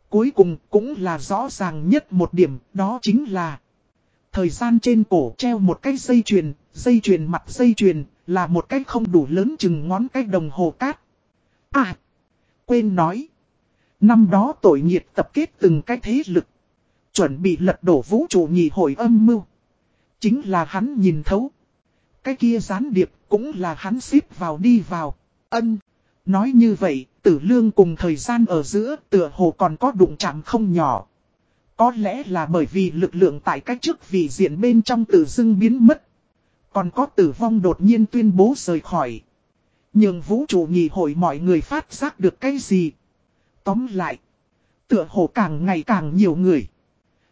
[SPEAKER 1] Cuối cùng cũng là rõ ràng nhất một điểm, đó chính là Thời gian trên cổ treo một cái dây chuyền, dây chuyền mặt dây chuyền, là một cái không đủ lớn chừng ngón cái đồng hồ cát. À, quên nói. Năm đó tội nghiệt tập kết từng cái thế lực. Chuẩn bị lật đổ vũ trụ nhị hội âm mưu. Chính là hắn nhìn thấu. Cái kia gián điệp cũng là hắn xếp vào đi vào. Ân. Nói như vậy, tử lương cùng thời gian ở giữa tựa hồ còn có đụng chạm không nhỏ. Có lẽ là bởi vì lực lượng tại cách trước vị diện bên trong tử dưng biến mất. Còn có tử vong đột nhiên tuyên bố rời khỏi. Nhưng vũ trụ nhì hội mọi người phát giác được cái gì. Tóm lại. Tựa hồ càng ngày càng nhiều người.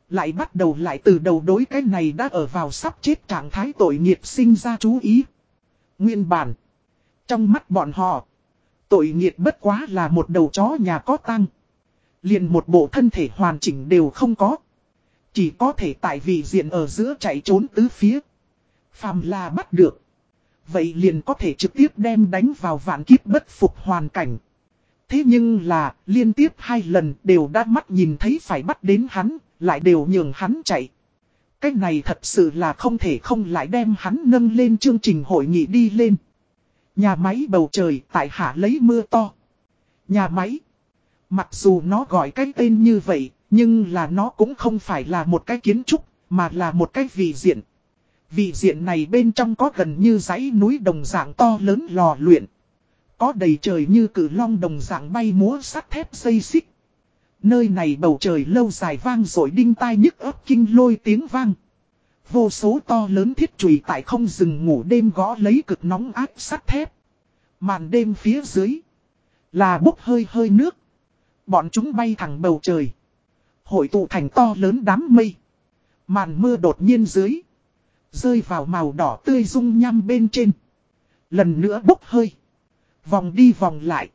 [SPEAKER 1] Lại bắt đầu lại từ đầu đối cái này đã ở vào sắp chết trạng thái tội nghiệp sinh ra chú ý. Nguyên bản. Trong mắt bọn họ. Tội nghiệt bất quá là một đầu chó nhà có tăng. Liền một bộ thân thể hoàn chỉnh đều không có. Chỉ có thể tại vị diện ở giữa chạy trốn tứ phía. Phàm là bắt được. Vậy liền có thể trực tiếp đem đánh vào vạn kiếp bất phục hoàn cảnh. Thế nhưng là, liên tiếp hai lần đều đã mắt nhìn thấy phải bắt đến hắn, lại đều nhường hắn chạy. Cách này thật sự là không thể không lại đem hắn nâng lên chương trình hội nghị đi lên. Nhà máy bầu trời tại hạ lấy mưa to. Nhà máy. Mặc dù nó gọi cái tên như vậy, nhưng là nó cũng không phải là một cái kiến trúc, mà là một cái vị diện. Vị diện này bên trong có gần như dãy núi đồng dạng to lớn lò luyện. Có đầy trời như cử long đồng dạng bay múa sắt thép xây xích. Nơi này bầu trời lâu dài vang rồi đinh tai nhức ớt kinh lôi tiếng vang. Vô số to lớn thiết trùy tại không rừng ngủ đêm gõ lấy cực nóng áp sắt thép. Màn đêm phía dưới. Là bốc hơi hơi nước. Bọn chúng bay thẳng bầu trời. Hội tụ thành to lớn đám mây. Màn mưa đột nhiên dưới. Rơi vào màu đỏ tươi rung nhăm bên trên. Lần nữa bốc hơi. Vòng đi vòng lại.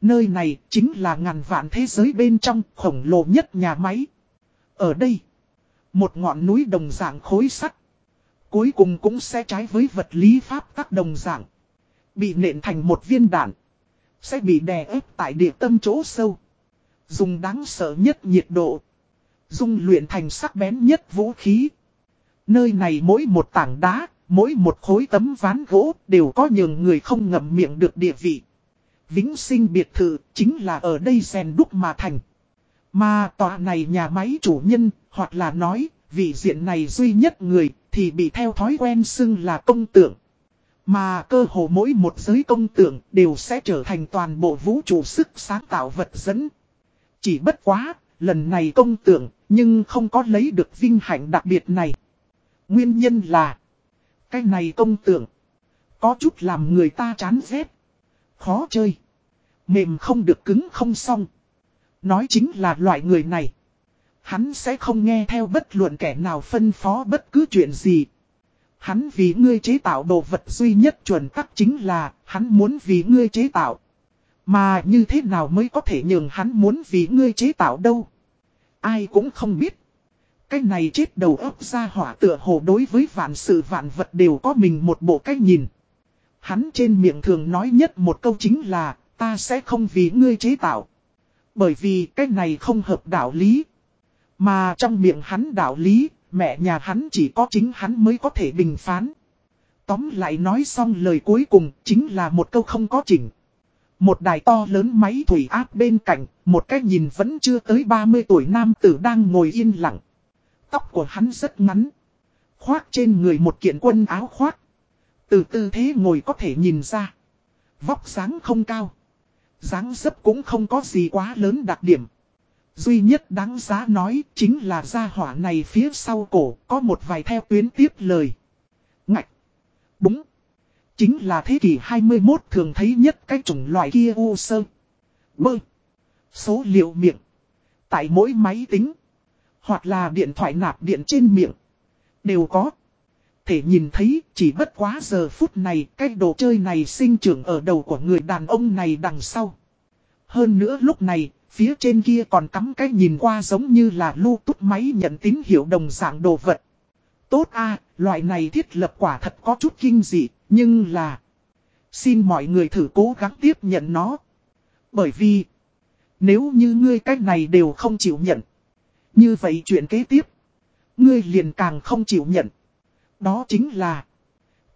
[SPEAKER 1] Nơi này chính là ngàn vạn thế giới bên trong khổng lồ nhất nhà máy. Ở đây. Một ngọn núi đồng dạng khối sắt. Cuối cùng cũng sẽ trái với vật lý pháp các đồng dạng. Bị nện thành một viên đạn. Sẽ bị đè ép tại địa tâm chỗ sâu. Dùng đáng sợ nhất nhiệt độ. Dung luyện thành sắc bén nhất vũ khí. Nơi này mỗi một tảng đá, mỗi một khối tấm ván gỗ đều có nhường người không ngậm miệng được địa vị. Vĩnh sinh biệt thự chính là ở đây rèn đúc mà thành. Mà tòa này nhà máy chủ nhân, hoặc là nói, vị diện này duy nhất người, thì bị theo thói quen xưng là công tượng. Mà cơ hồ mỗi một giới công tượng đều sẽ trở thành toàn bộ vũ trụ sức sáng tạo vật dẫn. Chỉ bất quá, lần này công tượng, nhưng không có lấy được vinh hạnh đặc biệt này. Nguyên nhân là, cái này công tượng, có chút làm người ta chán ghét, khó chơi, mềm không được cứng không xong. Nói chính là loại người này. Hắn sẽ không nghe theo bất luận kẻ nào phân phó bất cứ chuyện gì. Hắn vì ngươi chế tạo đồ vật duy nhất chuẩn tắc chính là hắn muốn vì ngươi chế tạo. Mà như thế nào mới có thể nhường hắn muốn vì ngươi chế tạo đâu. Ai cũng không biết. Cái này chết đầu óc ra hỏa tựa hồ đối với vạn sự vạn vật đều có mình một bộ cách nhìn. Hắn trên miệng thường nói nhất một câu chính là, ta sẽ không vì ngươi chế tạo. Bởi vì cái này không hợp đạo lý. Mà trong miệng hắn đạo lý, mẹ nhà hắn chỉ có chính hắn mới có thể bình phán. Tóm lại nói xong lời cuối cùng chính là một câu không có chỉnh. Một đài to lớn máy thủy áp bên cạnh, một cái nhìn vẫn chưa tới 30 tuổi nam tử đang ngồi yên lặng. Tóc của hắn rất ngắn. Khoác trên người một kiện quân áo khoác. Từ tư thế ngồi có thể nhìn ra. Vóc dáng không cao. dáng dấp cũng không có gì quá lớn đặc điểm. Duy nhất đáng giá nói chính là gia hỏa này phía sau cổ có một vài theo tuyến tiếp lời. Ngạch. Chính là thế kỷ 21 thường thấy nhất cái chủng loại kia u sơ. Bơ. Số liệu miệng. Tại mỗi máy tính. Hoặc là điện thoại nạp điện trên miệng. Đều có. Thể nhìn thấy chỉ bất quá giờ phút này cái đồ chơi này sinh trưởng ở đầu của người đàn ông này đằng sau. Hơn nữa lúc này, phía trên kia còn cắm cái nhìn qua giống như là lưu tút máy nhận tín hiệu đồng dạng đồ vật. Tốt a loại này thiết lập quả thật có chút kinh dị, nhưng là... Xin mọi người thử cố gắng tiếp nhận nó. Bởi vì... Nếu như ngươi cách này đều không chịu nhận. Như vậy chuyện kế tiếp. Ngươi liền càng không chịu nhận. Đó chính là.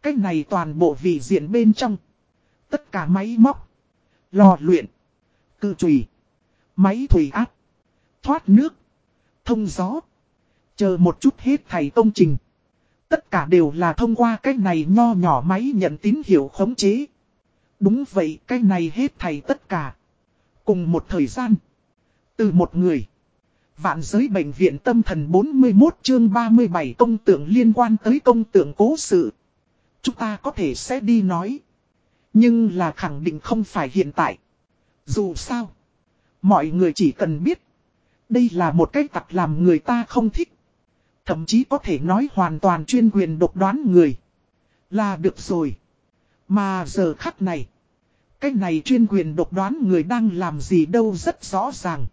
[SPEAKER 1] Cách này toàn bộ vị diện bên trong. Tất cả máy móc. Lò luyện. Cự trùy. Máy thủy áp. Thoát nước. Thông gió. Chờ một chút hết thầy công trình. Tất cả đều là thông qua cái này nho nhỏ máy nhận tín hiệu khống chế. Đúng vậy, cái này hết thầy tất cả. Cùng một thời gian. Từ một người. Vạn giới bệnh viện tâm thần 41 chương 37 công tượng liên quan tới công tượng cố sự. Chúng ta có thể sẽ đi nói. Nhưng là khẳng định không phải hiện tại. Dù sao. Mọi người chỉ cần biết. Đây là một cách tặc làm người ta không thích. Thậm chí có thể nói hoàn toàn chuyên quyền độc đoán người. Là được rồi. Mà giờ khắc này. Cái này chuyên quyền độc đoán người đang làm gì đâu rất rõ ràng.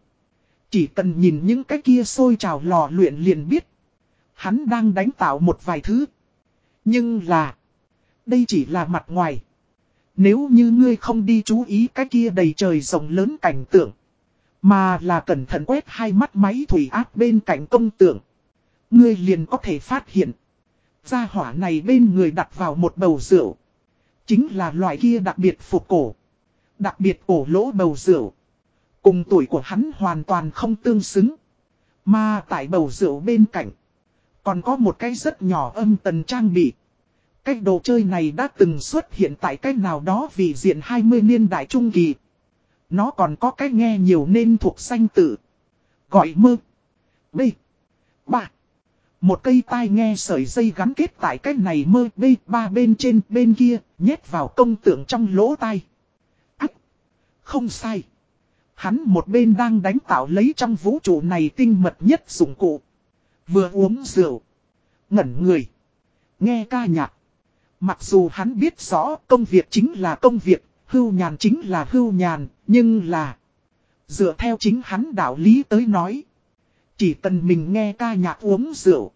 [SPEAKER 1] Chỉ cần nhìn những cái kia sôi trào lò luyện liền biết. Hắn đang đánh tạo một vài thứ. Nhưng là. Đây chỉ là mặt ngoài. Nếu như ngươi không đi chú ý cái kia đầy trời rộng lớn cảnh tượng. Mà là cẩn thận quét hai mắt máy thủy áp bên cạnh công tượng. Ngươi liền có thể phát hiện. Gia hỏa này bên người đặt vào một bầu rượu. Chính là loại kia đặc biệt phục cổ. Đặc biệt cổ lỗ bầu rượu. Cùng tuổi của hắn hoàn toàn không tương xứng. Mà tại bầu rượu bên cạnh. Còn có một cái rất nhỏ âm tần trang bị. Cái đồ chơi này đã từng xuất hiện tại cái nào đó vì diện 20 niên đại trung kỳ. Nó còn có cái nghe nhiều nên thuộc danh tự. Gọi mơ. B. Ba. Một cây tai nghe sợi dây gắn kết tại cái này mơ bê ba bên trên bên kia, nhét vào công tượng trong lỗ tai. Ách. Không sai. Hắn một bên đang đánh tạo lấy trong vũ trụ này tinh mật nhất dụng cụ. Vừa uống rượu. Ngẩn người. Nghe ca nhạc. Mặc dù hắn biết rõ công việc chính là công việc, hưu nhàn chính là hưu nhàn, nhưng là... Dựa theo chính hắn đạo lý tới nói. Chỉ cần mình nghe ca nhạc uống rượu.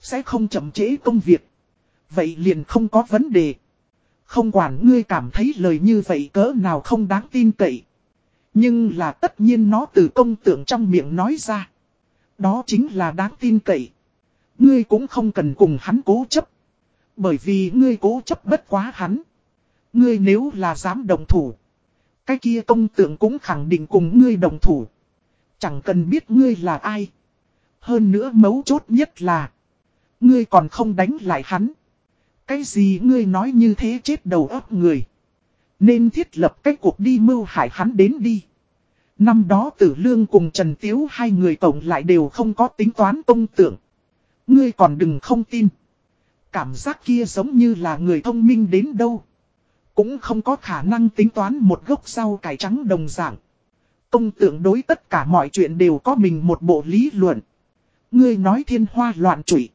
[SPEAKER 1] Sẽ không chậm trễ công việc. Vậy liền không có vấn đề. Không quản ngươi cảm thấy lời như vậy cỡ nào không đáng tin cậy. Nhưng là tất nhiên nó từ công tượng trong miệng nói ra. Đó chính là đáng tin cậy. Ngươi cũng không cần cùng hắn cố chấp. Bởi vì ngươi cố chấp bất quá hắn. Ngươi nếu là dám đồng thủ. Cái kia công tượng cũng khẳng định cùng ngươi đồng thủ. Chẳng cần biết ngươi là ai. Hơn nữa mấu chốt nhất là. Ngươi còn không đánh lại hắn. Cái gì ngươi nói như thế chết đầu óc người. Nên thiết lập cái cuộc đi mưu hại hắn đến đi. Năm đó tử lương cùng Trần Tiếu hai người tổng lại đều không có tính toán công tượng. Ngươi còn đừng không tin. Cảm giác kia giống như là người thông minh đến đâu. Cũng không có khả năng tính toán một gốc rau cải trắng đồng dạng. Công tượng đối tất cả mọi chuyện đều có mình một bộ lý luận. Ngươi nói thiên hoa loạn trụy.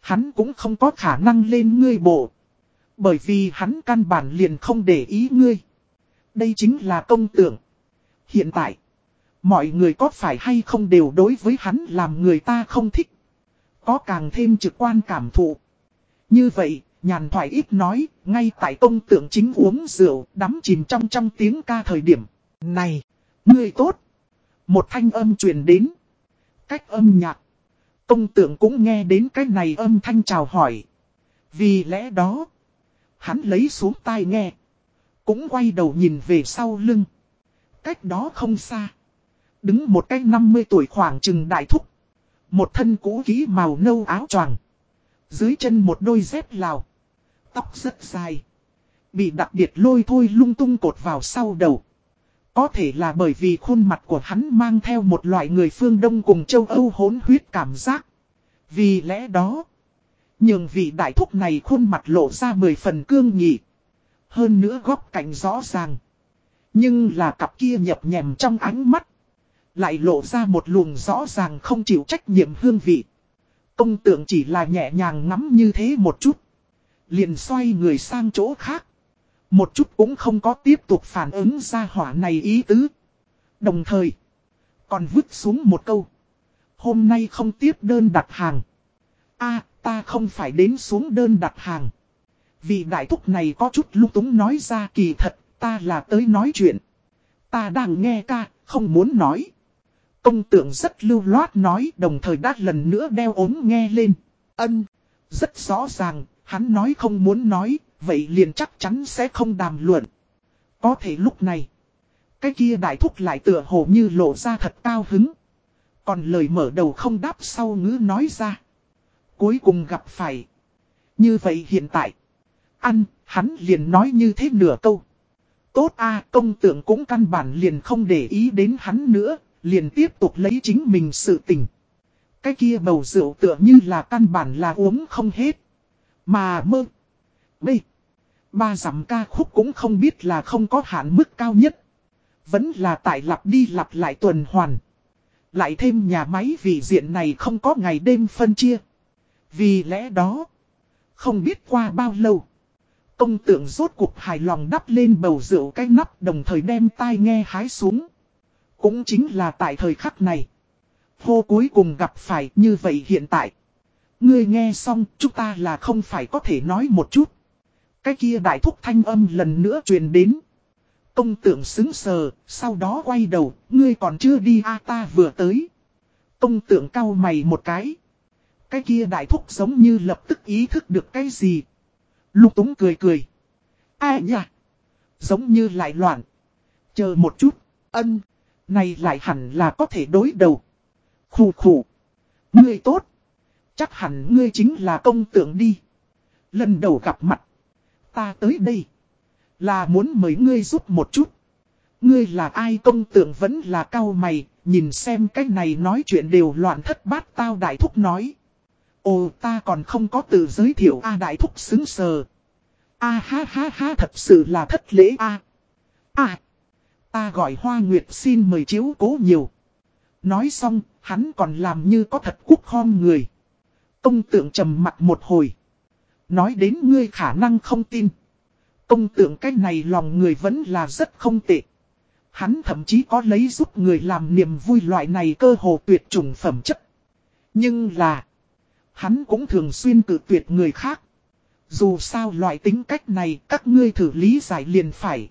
[SPEAKER 1] Hắn cũng không có khả năng lên ngươi bộ. Bởi vì hắn căn bản liền không để ý ngươi. Đây chính là công tượng. Hiện tại, mọi người có phải hay không đều đối với hắn làm người ta không thích. Có càng thêm trực quan cảm thụ. Như vậy, nhàn thoại ít nói, ngay tại công tượng chính uống rượu, đắm chìm trong trong tiếng ca thời điểm. Này, ngươi tốt. Một thanh âm truyền đến. Cách âm nhạc. Công tượng cũng nghe đến cái này âm thanh chào hỏi. Vì lẽ đó, hắn lấy xuống tai nghe. Cũng quay đầu nhìn về sau lưng. Cách đó không xa. Đứng một cái 50 tuổi khoảng chừng đại thúc. Một thân cũ kỹ màu nâu áo choàng Dưới chân một đôi dép lào. Tóc rất dài. Bị đặc biệt lôi thôi lung tung cột vào sau đầu. Có thể là bởi vì khuôn mặt của hắn mang theo một loại người phương Đông cùng châu Âu hỗn huyết cảm giác. Vì lẽ đó, nhường vị đại thúc này khuôn mặt lộ ra mười phần cương nhị. Hơn nữa góc cạnh rõ ràng. Nhưng là cặp kia nhập nhèm trong ánh mắt. Lại lộ ra một luồng rõ ràng không chịu trách nhiệm hương vị. Công tượng chỉ là nhẹ nhàng ngắm như thế một chút. Liền xoay người sang chỗ khác. Một chút cũng không có tiếp tục phản ứng ra hỏa này ý tứ. Đồng thời, còn vứt xuống một câu. Hôm nay không tiếp đơn đặt hàng. a ta không phải đến xuống đơn đặt hàng. Vị đại thúc này có chút lúc túng nói ra kỳ thật, ta là tới nói chuyện. Ta đang nghe ca, không muốn nói. Công tượng rất lưu loát nói đồng thời đã lần nữa đeo ốm nghe lên. Ân, rất rõ ràng, hắn nói không muốn nói, vậy liền chắc chắn sẽ không đàm luận. Có thể lúc này, cái kia đại thúc lại tựa hồ như lộ ra thật cao hứng. Còn lời mở đầu không đáp sau ngữ nói ra. Cuối cùng gặp phải. Như vậy hiện tại, ăn, hắn liền nói như thế nửa câu. Tốt a công tượng cũng căn bản liền không để ý đến hắn nữa, liền tiếp tục lấy chính mình sự tình. Cái kia bầu rượu tựa như là căn bản là uống không hết. Mà mơ. Bê. Ba giảm ca khúc cũng không biết là không có hạn mức cao nhất. Vẫn là tại lặp đi lặp lại tuần hoàn. Lại thêm nhà máy vì diện này không có ngày đêm phân chia. Vì lẽ đó. Không biết qua bao lâu. Công tượng rốt cuộc hài lòng đắp lên bầu rượu cái nắp đồng thời đem tai nghe hái xuống. Cũng chính là tại thời khắc này. Hô cuối cùng gặp phải như vậy hiện tại. Ngươi nghe xong, chúng ta là không phải có thể nói một chút. Cái kia đại thúc thanh âm lần nữa truyền đến. Công tượng xứng sờ, sau đó quay đầu, ngươi còn chưa đi a ta vừa tới. Công tượng cau mày một cái. Cái kia đại thúc giống như lập tức ý thức được cái gì. Lục túng cười cười. Ai nhỉ? Giống như lại loạn. Chờ một chút, ân, này lại hẳn là có thể đối đầu. Khủ khủ. Ngươi tốt. Chắc hẳn ngươi chính là công tượng đi. Lần đầu gặp mặt. Ta tới đây. Là muốn mời ngươi giúp một chút. Ngươi là ai công tượng vẫn là cao mày. Nhìn xem cái này nói chuyện đều loạn thất bát tao đại thúc nói. Ồ ta còn không có từ giới thiệu A đại thúc xứng sờ. A ha ha ha thật sự là thất lễ A. A. Ta gọi Hoa Nguyệt xin mời chiếu cố nhiều. Nói xong, hắn còn làm như có thật quốc khom người. Công tượng trầm mặt một hồi. Nói đến ngươi khả năng không tin. Công tượng cái này lòng người vẫn là rất không tệ. Hắn thậm chí có lấy giúp người làm niềm vui loại này cơ hồ tuyệt chủng phẩm chất. Nhưng là, hắn cũng thường xuyên cử tuyệt người khác. Dù sao loại tính cách này các ngươi thử lý giải liền phải.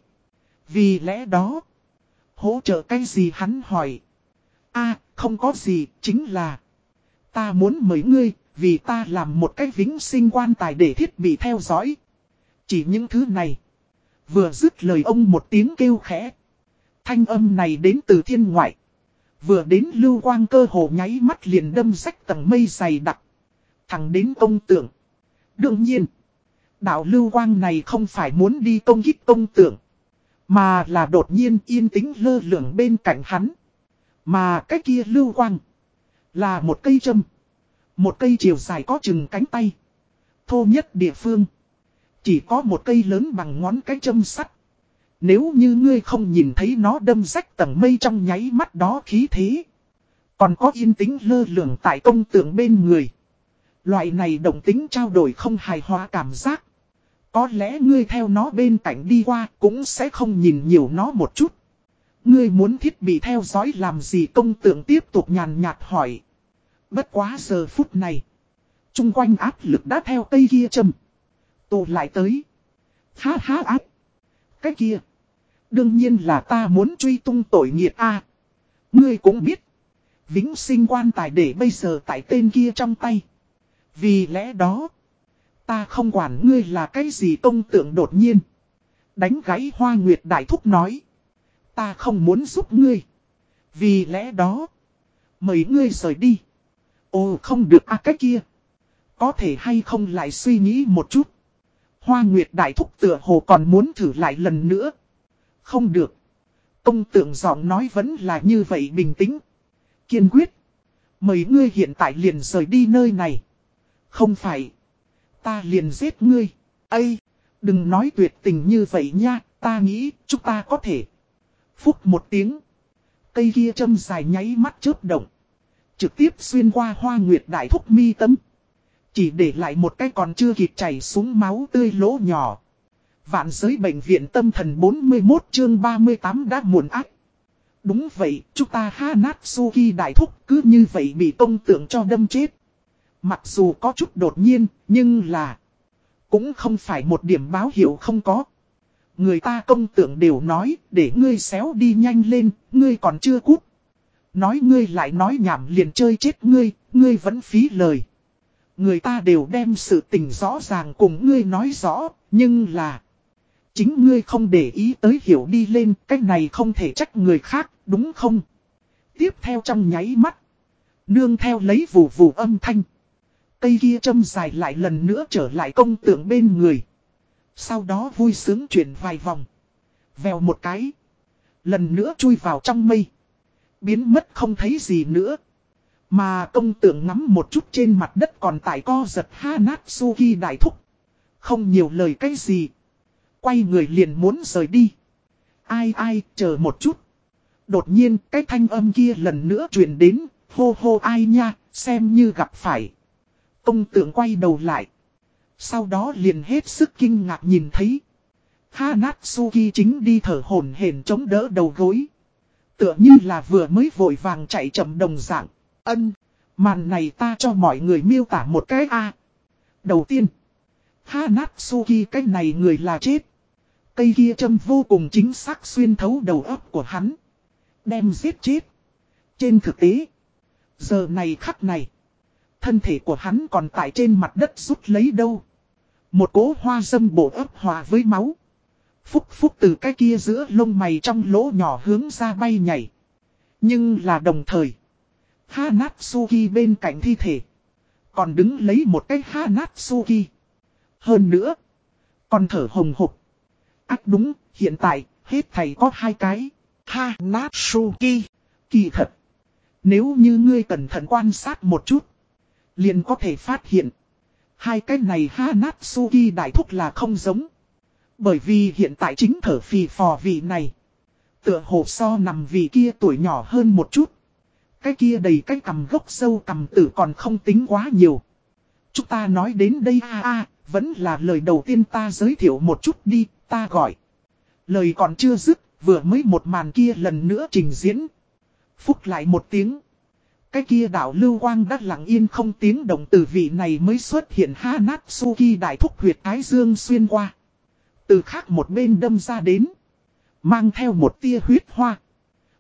[SPEAKER 1] Vì lẽ đó, hỗ trợ cái gì hắn hỏi. a không có gì, chính là ta muốn mời ngươi, vì ta làm một cái vĩnh sinh quan tài để thiết bị theo dõi. Chỉ những thứ này. Vừa dứt lời ông một tiếng kêu khẽ. Thanh âm này đến từ thiên ngoại. Vừa đến lưu quang cơ hồ nháy mắt liền đâm rách tầng mây dày đặc. Thẳng đến công tượng. Đương nhiên. Đạo lưu quang này không phải muốn đi công kích công tượng. Mà là đột nhiên yên tĩnh lơ lửng bên cạnh hắn. Mà cái kia lưu quang. Là một cây châm. Một cây chiều dài có chừng cánh tay. Thô nhất địa phương. Chỉ có một cây lớn bằng ngón cái châm sắt. Nếu như ngươi không nhìn thấy nó đâm rách tầng mây trong nháy mắt đó khí thế. Còn có yên tĩnh lơ lửng tại công tượng bên người. Loại này đồng tính trao đổi không hài hòa cảm giác. Có lẽ ngươi theo nó bên cạnh đi qua cũng sẽ không nhìn nhiều nó một chút. Ngươi muốn thiết bị theo dõi làm gì công tượng tiếp tục nhàn nhạt hỏi. Bất quá giờ phút này. Trung quanh áp lực đã theo cây kia châm. Tụ lại tới. Ha ha áp. Cái kia. Đương nhiên là ta muốn truy tung tội nghiệt a. ngươi cũng biết. Vĩnh sinh quan tài để bây giờ tại tên kia trong tay. Vì lẽ đó. Ta không quản ngươi là cái gì công tượng đột nhiên. Đánh gáy hoa nguyệt đại thúc nói. Ta không muốn giúp ngươi. Vì lẽ đó. Mời ngươi rời đi. Ồ, không được à cái kia. Có thể hay không lại suy nghĩ một chút. Hoa Nguyệt Đại Thúc tựa hồ còn muốn thử lại lần nữa. Không được. Công tượng giọng nói vẫn là như vậy bình tĩnh. Kiên quyết. Mấy ngươi hiện tại liền rời đi nơi này. Không phải. Ta liền giết ngươi. Ây. Đừng nói tuyệt tình như vậy nha. Ta nghĩ chúng ta có thể. Phúc một tiếng. Cây kia châm dài nháy mắt chớp động. Trực tiếp xuyên qua hoa nguyệt đại thúc mi tâm. Chỉ để lại một cái còn chưa kịp chảy xuống máu tươi lỗ nhỏ. Vạn giới bệnh viện tâm thần 41 chương 38 đã muộn ác. Đúng vậy, chúng ta ha nát Hanatsuki đại thúc cứ như vậy bị công tượng cho đâm chết. Mặc dù có chút đột nhiên, nhưng là... Cũng không phải một điểm báo hiệu không có. Người ta công tượng đều nói, để ngươi xéo đi nhanh lên, ngươi còn chưa cút. Nói ngươi lại nói nhảm liền chơi chết ngươi, ngươi vẫn phí lời. Người ta đều đem sự tình rõ ràng cùng ngươi nói rõ, nhưng là... Chính ngươi không để ý tới hiểu đi lên, cái này không thể trách người khác, đúng không? Tiếp theo trong nháy mắt. Nương theo lấy vù vù âm thanh. Cây kia châm dài lại lần nữa trở lại công tượng bên người. Sau đó vui sướng chuyển vài vòng. Vèo một cái. Lần nữa chui vào trong mây. Biến mất không thấy gì nữa. Mà công tượng ngắm một chút trên mặt đất còn tại co giật Hanatsuki đại thúc. Không nhiều lời cái gì. Quay người liền muốn rời đi. Ai ai, chờ một chút. Đột nhiên, cái thanh âm kia lần nữa truyền đến, hô hô ai nha, xem như gặp phải. Công tượng quay đầu lại. Sau đó liền hết sức kinh ngạc nhìn thấy. Hanatsuki chính đi thở hổn hển chống đỡ đầu gối. Tựa như là vừa mới vội vàng chạy chậm đồng dạng. Ân, màn này ta cho mọi người miêu tả một cái A. Đầu tiên, Hanatsuki cái này người là chết. Cây kia châm vô cùng chính xác xuyên thấu đầu óc của hắn. Đem giết chết. Trên thực tế, giờ này khắc này, thân thể của hắn còn tại trên mặt đất rút lấy đâu. Một cố hoa dâm bổ ấp hòa với máu. Phúc phúc từ cái kia giữa lông mày trong lỗ nhỏ hướng ra bay nhảy. Nhưng là đồng thời. Hanatsuki bên cạnh thi thể. Còn đứng lấy một cái Hanatsuki. Hơn nữa. Còn thở hồng hộc. Ác đúng, hiện tại, hết thầy có hai cái. Hanatsuki. Kỳ thật. Nếu như ngươi cẩn thận quan sát một chút. Liền có thể phát hiện. Hai cái này Hanatsuki đại thúc là không giống. Bởi vì hiện tại chính thở phì phò vị này. Tựa hồ so nằm vị kia tuổi nhỏ hơn một chút. Cái kia đầy cái cầm gốc sâu cầm tử còn không tính quá nhiều. Chúng ta nói đến đây a a vẫn là lời đầu tiên ta giới thiệu một chút đi, ta gọi. Lời còn chưa dứt, vừa mới một màn kia lần nữa trình diễn. Phúc lại một tiếng. Cái kia đảo lưu quang đã lặng yên không tiếng động từ vị này mới xuất hiện Hanatsuki đại thúc huyệt Ái Dương xuyên qua. Từ khác một bên đâm ra đến. Mang theo một tia huyết hoa.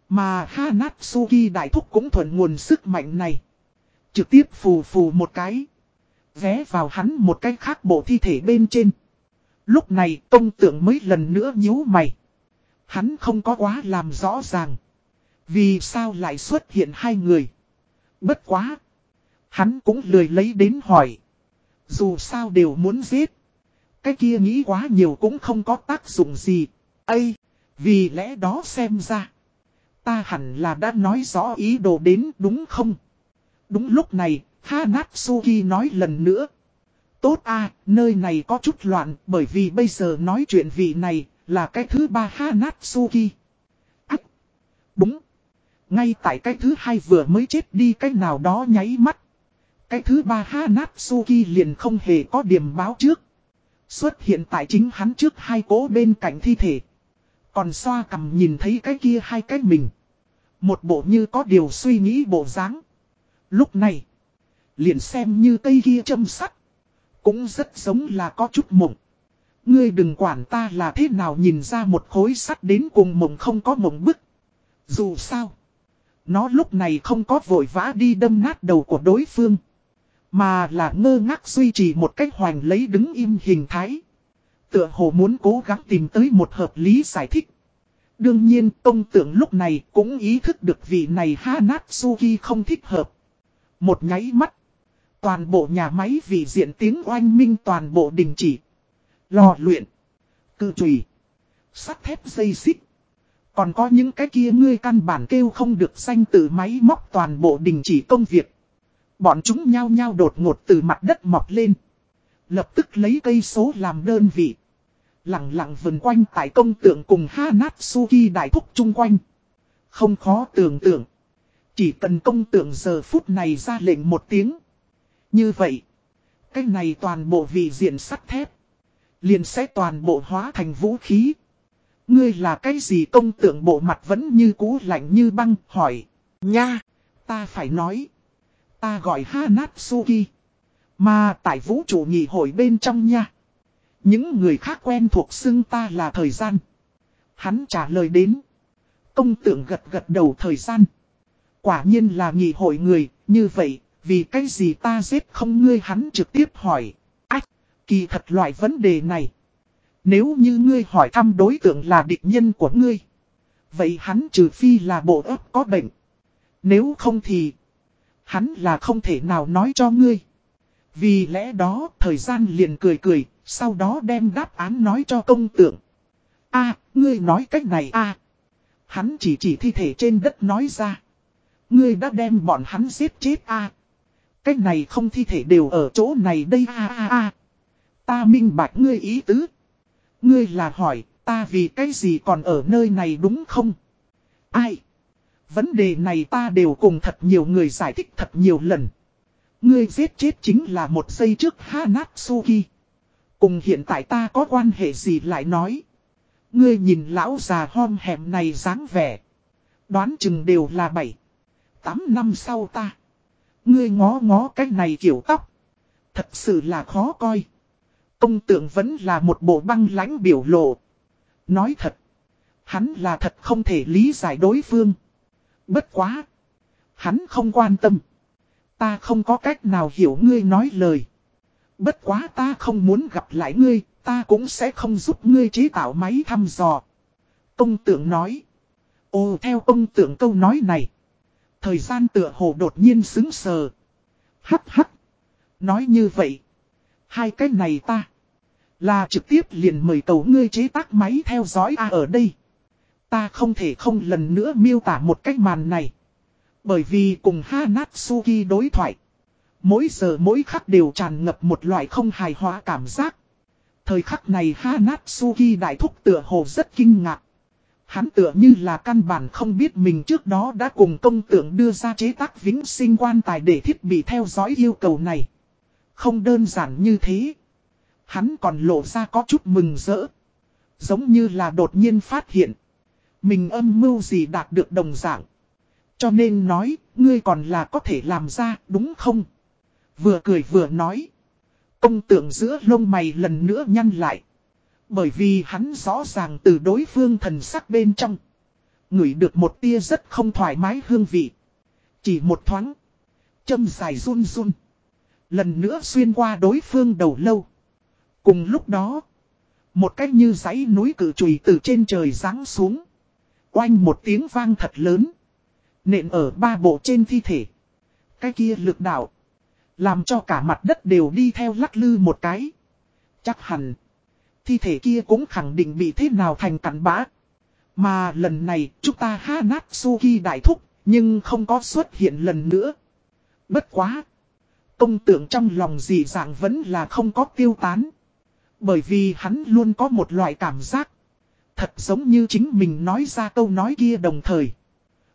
[SPEAKER 1] Mà Hanatsuki đại thúc cũng thuận nguồn sức mạnh này. Trực tiếp phù phù một cái. Vé vào hắn một cái khác bộ thi thể bên trên. Lúc này công tượng mới lần nữa nhíu mày. Hắn không có quá làm rõ ràng. Vì sao lại xuất hiện hai người. Bất quá. Hắn cũng lười lấy đến hỏi. Dù sao đều muốn giết. Cái kia nghĩ quá nhiều cũng không có tác dụng gì. Ây, vì lẽ đó xem ra. Ta hẳn là đã nói rõ ý đồ đến đúng không? Đúng lúc này, Hanatsuki nói lần nữa. Tốt a nơi này có chút loạn bởi vì bây giờ nói chuyện vị này là cái thứ ba Hanatsuki. Ách! Đúng! Ngay tại cái thứ hai vừa mới chết đi cái nào đó nháy mắt. Cái thứ ba Hanatsuki liền không hề có điểm báo trước. Xuất hiện tại chính hắn trước hai cố bên cạnh thi thể. Còn xoa cầm nhìn thấy cái kia hai cái mình. Một bộ như có điều suy nghĩ bộ dáng. Lúc này, liền xem như cây kia châm sắt. Cũng rất giống là có chút mộng. Ngươi đừng quản ta là thế nào nhìn ra một khối sắt đến cùng mộng không có mộng bức. Dù sao, nó lúc này không có vội vã đi đâm nát đầu của đối phương. Mà là ngơ ngác duy trì một cách hoành lấy đứng im hình thái. Tựa hồ muốn cố gắng tìm tới một hợp lý giải thích. Đương nhiên công tượng lúc này cũng ý thức được vị này Hanatsuki không thích hợp. Một nháy mắt. Toàn bộ nhà máy vì diện tiếng oanh minh toàn bộ đình chỉ. Lò luyện. Cư trùy. Sắt thép dây xích. Còn có những cái kia ngươi căn bản kêu không được danh từ máy móc toàn bộ đình chỉ công việc. Bọn chúng nhao nhao đột ngột từ mặt đất mọc lên. Lập tức lấy cây số làm đơn vị. Lặng lặng vần quanh tại công tượng cùng Hanatsuki đại thúc chung quanh. Không khó tưởng tượng. Chỉ cần công tượng giờ phút này ra lệnh một tiếng. Như vậy. Cái này toàn bộ vị diện sắt thép. Liền sẽ toàn bộ hóa thành vũ khí. Ngươi là cái gì công tượng bộ mặt vẫn như cũ lạnh như băng hỏi. Nha, ta phải nói. Ta gọi Hanatsuki. Mà tại vũ trụ nhị hội bên trong nha. Những người khác quen thuộc xưng ta là thời gian. Hắn trả lời đến. Công tượng gật gật đầu thời gian. Quả nhiên là nhị hội người, như vậy, vì cái gì ta giết không ngươi hắn trực tiếp hỏi. Ách, kỳ thật loại vấn đề này. Nếu như ngươi hỏi thăm đối tượng là địch nhân của ngươi. Vậy hắn trừ phi là bộ ấp có bệnh. Nếu không thì, hắn là không thể nào nói cho ngươi. Vì lẽ đó, thời gian liền cười cười, sau đó đem đáp án nói cho công tượng. a ngươi nói cách này a Hắn chỉ chỉ thi thể trên đất nói ra. Ngươi đã đem bọn hắn giết chết a Cách này không thi thể đều ở chỗ này đây a a a Ta minh bạch ngươi ý tứ. Ngươi là hỏi, ta vì cái gì còn ở nơi này đúng không? Ai? Vấn đề này ta đều cùng thật nhiều người giải thích thật nhiều lần. Ngươi giết chết chính là một giây trước Hanatsuki. Cùng hiện tại ta có quan hệ gì lại nói. Ngươi nhìn lão già hom hẻm này dáng vẻ. Đoán chừng đều là bảy. Tám năm sau ta. Ngươi ngó ngó cái này kiểu tóc. Thật sự là khó coi. Công tượng vẫn là một bộ băng lãnh biểu lộ. Nói thật. Hắn là thật không thể lý giải đối phương. Bất quá. Hắn không quan tâm. Ta không có cách nào hiểu ngươi nói lời. Bất quá ta không muốn gặp lại ngươi, ta cũng sẽ không giúp ngươi chế tạo máy thăm dò. Công tượng nói. Ồ theo công tượng câu nói này. Thời gian tựa hồ đột nhiên xứng sờ. Hắc hắc. Nói như vậy. Hai cái này ta. Là trực tiếp liền mời cầu ngươi chế tác máy theo dõi A ở đây. Ta không thể không lần nữa miêu tả một cách màn này. Bởi vì cùng Hanatsuki đối thoại. Mỗi giờ mỗi khắc đều tràn ngập một loại không hài hòa cảm giác. Thời khắc này Hanatsuki đại thúc tựa hồ rất kinh ngạc. Hắn tựa như là căn bản không biết mình trước đó đã cùng công tượng đưa ra chế tác vĩnh sinh quan tài để thiết bị theo dõi yêu cầu này. Không đơn giản như thế. Hắn còn lộ ra có chút mừng rỡ. Giống như là đột nhiên phát hiện. Mình âm mưu gì đạt được đồng dạng. Cho nên nói, ngươi còn là có thể làm ra, đúng không? Vừa cười vừa nói. Công tượng giữa lông mày lần nữa nhăn lại. Bởi vì hắn rõ ràng từ đối phương thần sắc bên trong. Ngửi được một tia rất không thoải mái hương vị. Chỉ một thoáng. Châm dài run run. Lần nữa xuyên qua đối phương đầu lâu. Cùng lúc đó. Một cách như dãy núi cử trùy từ trên trời giáng xuống. Oanh một tiếng vang thật lớn. Nện ở ba bộ trên thi thể. Cái kia lực đạo. Làm cho cả mặt đất đều đi theo lắc lư một cái. Chắc hẳn. Thi thể kia cũng khẳng định bị thế nào thành cắn bã. Mà lần này, chúng ta ha nát Hanatsuki đại thúc. Nhưng không có xuất hiện lần nữa. Bất quá. Công tượng trong lòng dị dạng vẫn là không có tiêu tán. Bởi vì hắn luôn có một loại cảm giác. Thật giống như chính mình nói ra câu nói kia đồng thời.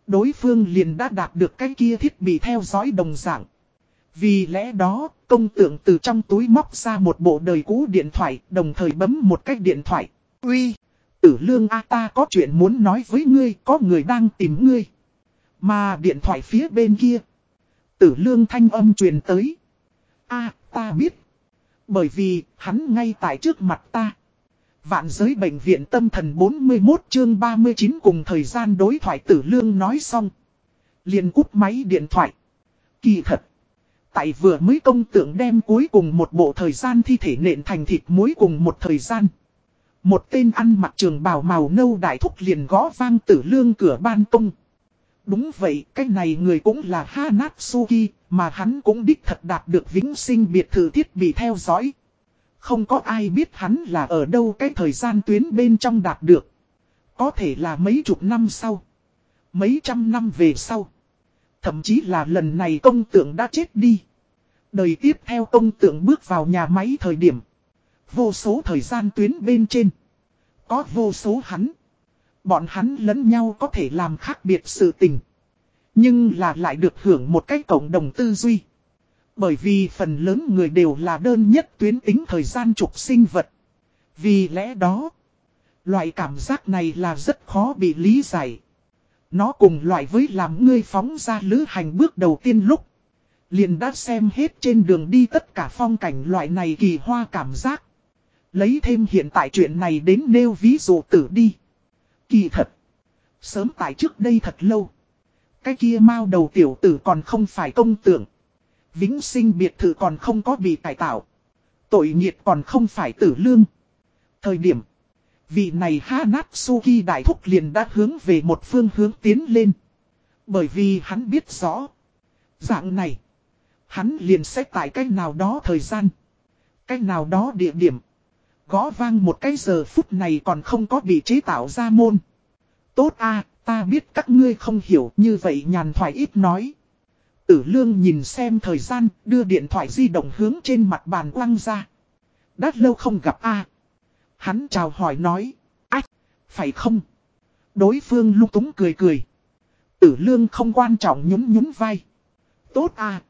[SPEAKER 1] Đối phương liền đã đạt được cái kia thiết bị theo dõi đồng dạng. Vì lẽ đó, công tượng từ trong túi móc ra một bộ đời cũ điện thoại, đồng thời bấm một cách điện thoại. Uy, tử lương A ta có chuyện muốn nói với ngươi, có người đang tìm ngươi. Mà điện thoại phía bên kia. Tử lương thanh âm truyền tới. A, ta biết. Bởi vì, hắn ngay tại trước mặt ta. Vạn giới bệnh viện tâm thần 41 chương 39 cùng thời gian đối thoại tử lương nói xong. liền cút máy điện thoại. Kỳ thật. Tại vừa mới công tượng đem cuối cùng một bộ thời gian thi thể nện thành thịt muối cùng một thời gian. Một tên ăn mặc trường bào màu nâu đại thúc liền gõ vang tử lương cửa ban tung. Đúng vậy, cái này người cũng là Hanatsuki, mà hắn cũng đích thật đạt được vĩnh sinh biệt thự thiết bị theo dõi. Không có ai biết hắn là ở đâu cái thời gian tuyến bên trong đạt được. Có thể là mấy chục năm sau. Mấy trăm năm về sau. Thậm chí là lần này công tượng đã chết đi. Đời tiếp theo công tượng bước vào nhà máy thời điểm. Vô số thời gian tuyến bên trên. Có vô số hắn. Bọn hắn lẫn nhau có thể làm khác biệt sự tình. Nhưng là lại được hưởng một cách cộng đồng tư duy. Bởi vì phần lớn người đều là đơn nhất tuyến tính thời gian trục sinh vật. Vì lẽ đó, loại cảm giác này là rất khó bị lý giải. Nó cùng loại với làm ngươi phóng ra lữ hành bước đầu tiên lúc. Liền đã xem hết trên đường đi tất cả phong cảnh loại này kỳ hoa cảm giác. Lấy thêm hiện tại chuyện này đến nêu ví dụ tử đi. Kỳ thật. Sớm tại trước đây thật lâu. Cái kia mau đầu tiểu tử còn không phải công tượng. Vĩnh sinh biệt thự còn không có bị cải tạo. Tội nghiệt còn không phải tử lương. Thời điểm. Vị này Hanatsuki đại thúc liền đã hướng về một phương hướng tiến lên. Bởi vì hắn biết rõ. Dạng này. Hắn liền sẽ tại cách nào đó thời gian. Cách nào đó địa điểm. Gó vang một cái giờ phút này còn không có bị chế tạo ra môn. Tốt a, ta biết các ngươi không hiểu, như vậy nhàn thoại ít nói. Tử lương nhìn xem thời gian, đưa điện thoại di động hướng trên mặt bàn quăng ra. Đã lâu không gặp a Hắn chào hỏi nói. Ách, phải không? Đối phương lung túng cười cười. Tử lương không quan trọng nhún nhún vai. Tốt a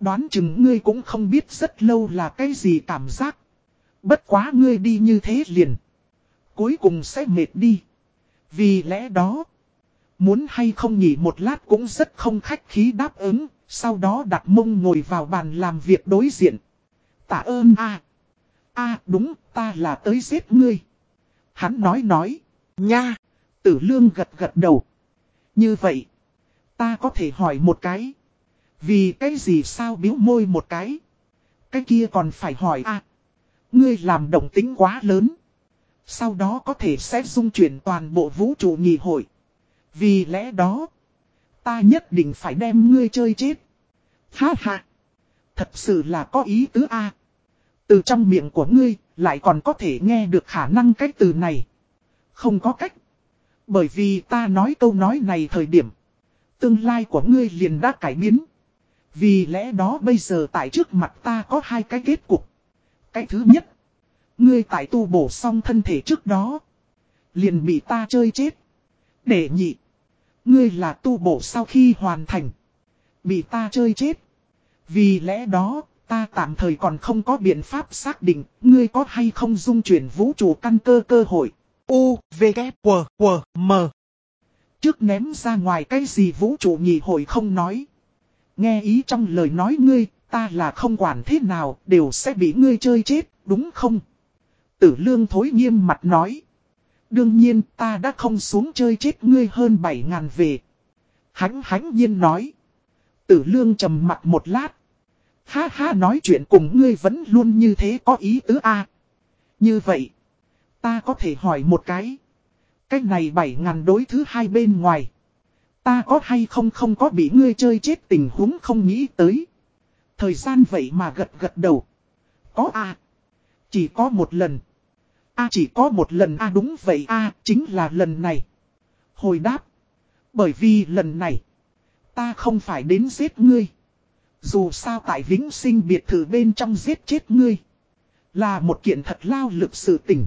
[SPEAKER 1] Đoán chừng ngươi cũng không biết rất lâu là cái gì cảm giác. Bất quá ngươi đi như thế liền. Cuối cùng sẽ mệt đi. Vì lẽ đó. Muốn hay không nghỉ một lát cũng rất không khách khí đáp ứng. Sau đó đặt mông ngồi vào bàn làm việc đối diện. Tạ ơn a a, đúng, ta là tới giết ngươi. Hắn nói nói. Nha. Tử lương gật gật đầu. Như vậy. Ta có thể hỏi một cái. Vì cái gì sao biếu môi một cái. Cái kia còn phải hỏi a Ngươi làm động tính quá lớn. Sau đó có thể sẽ dung chuyển toàn bộ vũ trụ nghị hội. Vì lẽ đó. Ta nhất định phải đem ngươi chơi chết. Ha ha. Thật sự là có ý tứ A. Từ trong miệng của ngươi, lại còn có thể nghe được khả năng cách từ này. Không có cách. Bởi vì ta nói câu nói này thời điểm. Tương lai của ngươi liền đã cải biến. Vì lẽ đó bây giờ tại trước mặt ta có hai cái kết cục. Cái thứ nhất. Ngươi tại tu bổ xong thân thể trước đó. Liền bị ta chơi chết. Để nhị. Ngươi là tu bổ sau khi hoàn thành. Bị ta chơi chết. Vì lẽ đó, ta tạm thời còn không có biện pháp xác định, ngươi có hay không dung chuyển vũ trụ căn cơ cơ hội. U, V, K, W, W, M. Trước ném ra ngoài cái gì vũ trụ nhị hội không nói. Nghe ý trong lời nói ngươi, ta là không quản thế nào, đều sẽ bị ngươi chơi chết, đúng không? Tử lương thối nghiêm mặt nói. Đương nhiên, ta đã không xuống chơi chết ngươi hơn 7.000 về. Hánh hánh nhiên nói. Tử lương trầm mặt một lát. Ha ha nói chuyện cùng ngươi vẫn luôn như thế có ý tứ a Như vậy. Ta có thể hỏi một cái. Cái này 7.000 đối thứ hai bên ngoài. Ta có hay không không có bị ngươi chơi chết tình huống không nghĩ tới. Thời gian vậy mà gật gật đầu. Có a Chỉ có một lần. A chỉ có một lần A đúng vậy A chính là lần này. Hồi đáp. Bởi vì lần này. Ta không phải đến giết ngươi. Dù sao tại vĩnh sinh biệt thự bên trong giết chết ngươi. Là một kiện thật lao lực sự tình.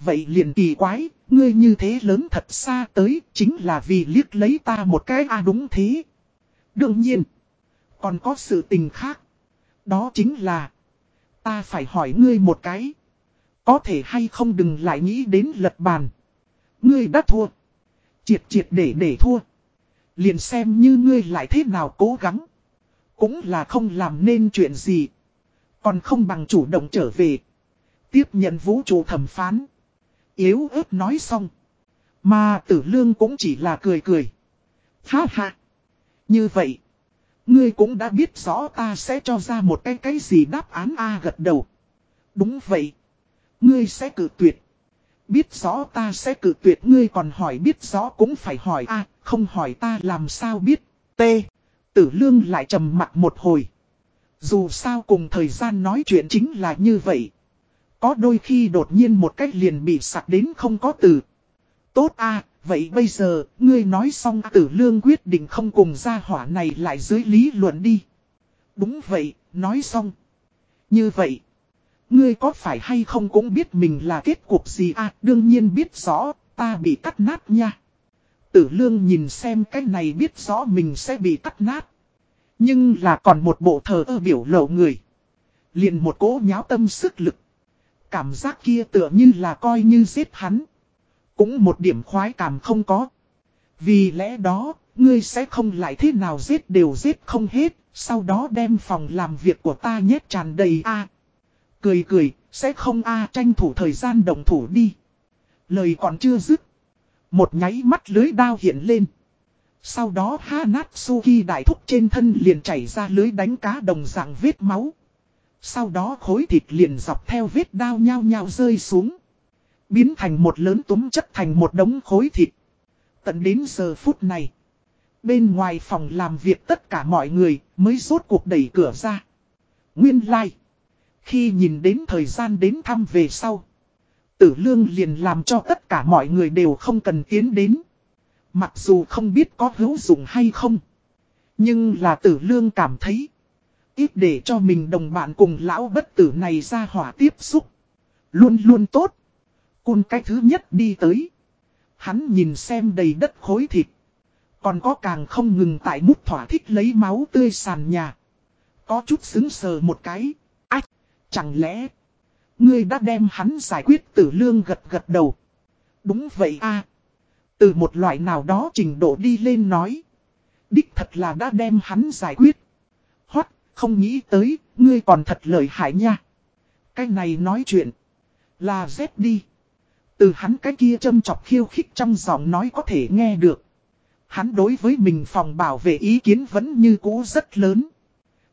[SPEAKER 1] Vậy liền kỳ quái, ngươi như thế lớn thật xa tới, chính là vì liếc lấy ta một cái a đúng thế. Đương nhiên, còn có sự tình khác. Đó chính là, ta phải hỏi ngươi một cái. Có thể hay không đừng lại nghĩ đến lật bàn. Ngươi đã thua. Triệt triệt để để thua. Liền xem như ngươi lại thế nào cố gắng. Cũng là không làm nên chuyện gì. Còn không bằng chủ động trở về. Tiếp nhận vũ trụ thẩm phán. Yếu ớt nói xong. Mà tử lương cũng chỉ là cười cười. Ha ha. Như vậy. Ngươi cũng đã biết rõ ta sẽ cho ra một cái cái gì đáp án A gật đầu. Đúng vậy. Ngươi sẽ cử tuyệt. Biết rõ ta sẽ cử tuyệt ngươi còn hỏi biết rõ cũng phải hỏi A, không hỏi ta làm sao biết. T. Tử lương lại trầm mặt một hồi. Dù sao cùng thời gian nói chuyện chính là như vậy. Có đôi khi đột nhiên một cách liền bị sặc đến không có từ. Tốt a vậy bây giờ, ngươi nói xong tử lương quyết định không cùng ra hỏa này lại dưới lý luận đi. Đúng vậy, nói xong. Như vậy, ngươi có phải hay không cũng biết mình là kết cục gì à, đương nhiên biết rõ, ta bị cắt nát nha. Tử lương nhìn xem cái này biết rõ mình sẽ bị cắt nát. Nhưng là còn một bộ thờ ơ biểu lộ người. liền một cố nháo tâm sức lực. Cảm giác kia tựa như là coi như giết hắn. Cũng một điểm khoái cảm không có. Vì lẽ đó, ngươi sẽ không lại thế nào giết đều giết không hết, sau đó đem phòng làm việc của ta nhét tràn đầy a Cười cười, sẽ không a tranh thủ thời gian đồng thủ đi. Lời còn chưa dứt. Một nháy mắt lưới đao hiện lên. Sau đó Hanatsuki đại thúc trên thân liền chảy ra lưới đánh cá đồng dạng vết máu. Sau đó khối thịt liền dọc theo vết đao nhao nhao rơi xuống. Biến thành một lớn túm chất thành một đống khối thịt. Tận đến giờ phút này. Bên ngoài phòng làm việc tất cả mọi người mới rốt cuộc đẩy cửa ra. Nguyên lai. Like. Khi nhìn đến thời gian đến thăm về sau. Tử lương liền làm cho tất cả mọi người đều không cần tiến đến. Mặc dù không biết có hữu dụng hay không. Nhưng là tử lương cảm thấy. Ít để cho mình đồng bạn cùng lão bất tử này ra hỏa tiếp xúc. Luôn luôn tốt. Cun cái thứ nhất đi tới. Hắn nhìn xem đầy đất khối thịt. Còn có càng không ngừng tại mút thỏa thích lấy máu tươi sàn nhà. Có chút xứng sờ một cái. Chẳng lẽ... Ngươi đã đem hắn giải quyết tử lương gật gật đầu. Đúng vậy a Từ một loại nào đó trình độ đi lên nói. Đích thật là đã đem hắn giải quyết. Hoắt, không nghĩ tới, ngươi còn thật lợi hại nha. Cái này nói chuyện. Là dép đi. Từ hắn cái kia châm chọc khiêu khích trong giọng nói có thể nghe được. Hắn đối với mình phòng bảo vệ ý kiến vẫn như cũ rất lớn.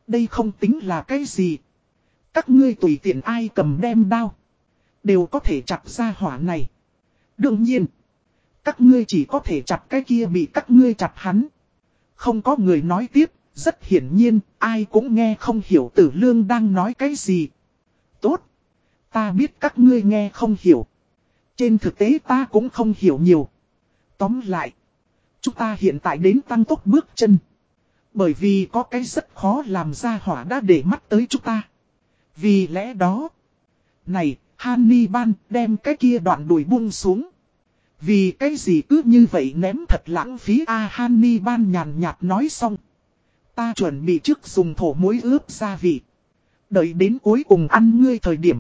[SPEAKER 1] Đây không tính là cái gì. Các ngươi tùy tiện ai cầm đem đao. Đều có thể chặt ra hỏa này. Đương nhiên. Các ngươi chỉ có thể chặt cái kia bị các ngươi chặt hắn. Không có người nói tiếp. Rất hiển nhiên, ai cũng nghe không hiểu tử lương đang nói cái gì. Tốt. Ta biết các ngươi nghe không hiểu. Trên thực tế ta cũng không hiểu nhiều. Tóm lại. Chúng ta hiện tại đến tăng tốc bước chân. Bởi vì có cái rất khó làm ra hỏa đã để mắt tới chúng ta. Vì lẽ đó. Này, Hannibal đem cái kia đoạn đùi buông xuống. Vì cái gì cứ như vậy ném thật lãng phí A à, Hannibal nhàn nhạt nói xong. Ta chuẩn bị trước dùng thổ muối ướp gia vị. Đợi đến cuối cùng ăn ngươi thời điểm.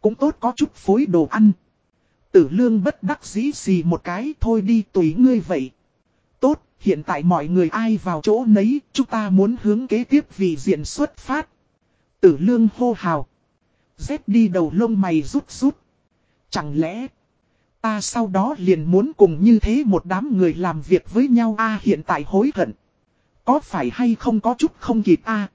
[SPEAKER 1] Cũng tốt có chút phối đồ ăn. Tử lương bất đắc dĩ xì một cái thôi đi tùy ngươi vậy. Tốt, hiện tại mọi người ai vào chỗ nấy, chúng ta muốn hướng kế tiếp vì diện xuất phát. Tử lương hô hào. Dép đi đầu lông mày rút rút. Chẳng lẽ, ta sau đó liền muốn cùng như thế một đám người làm việc với nhau a hiện tại hối hận. Có phải hay không có chút không kịp a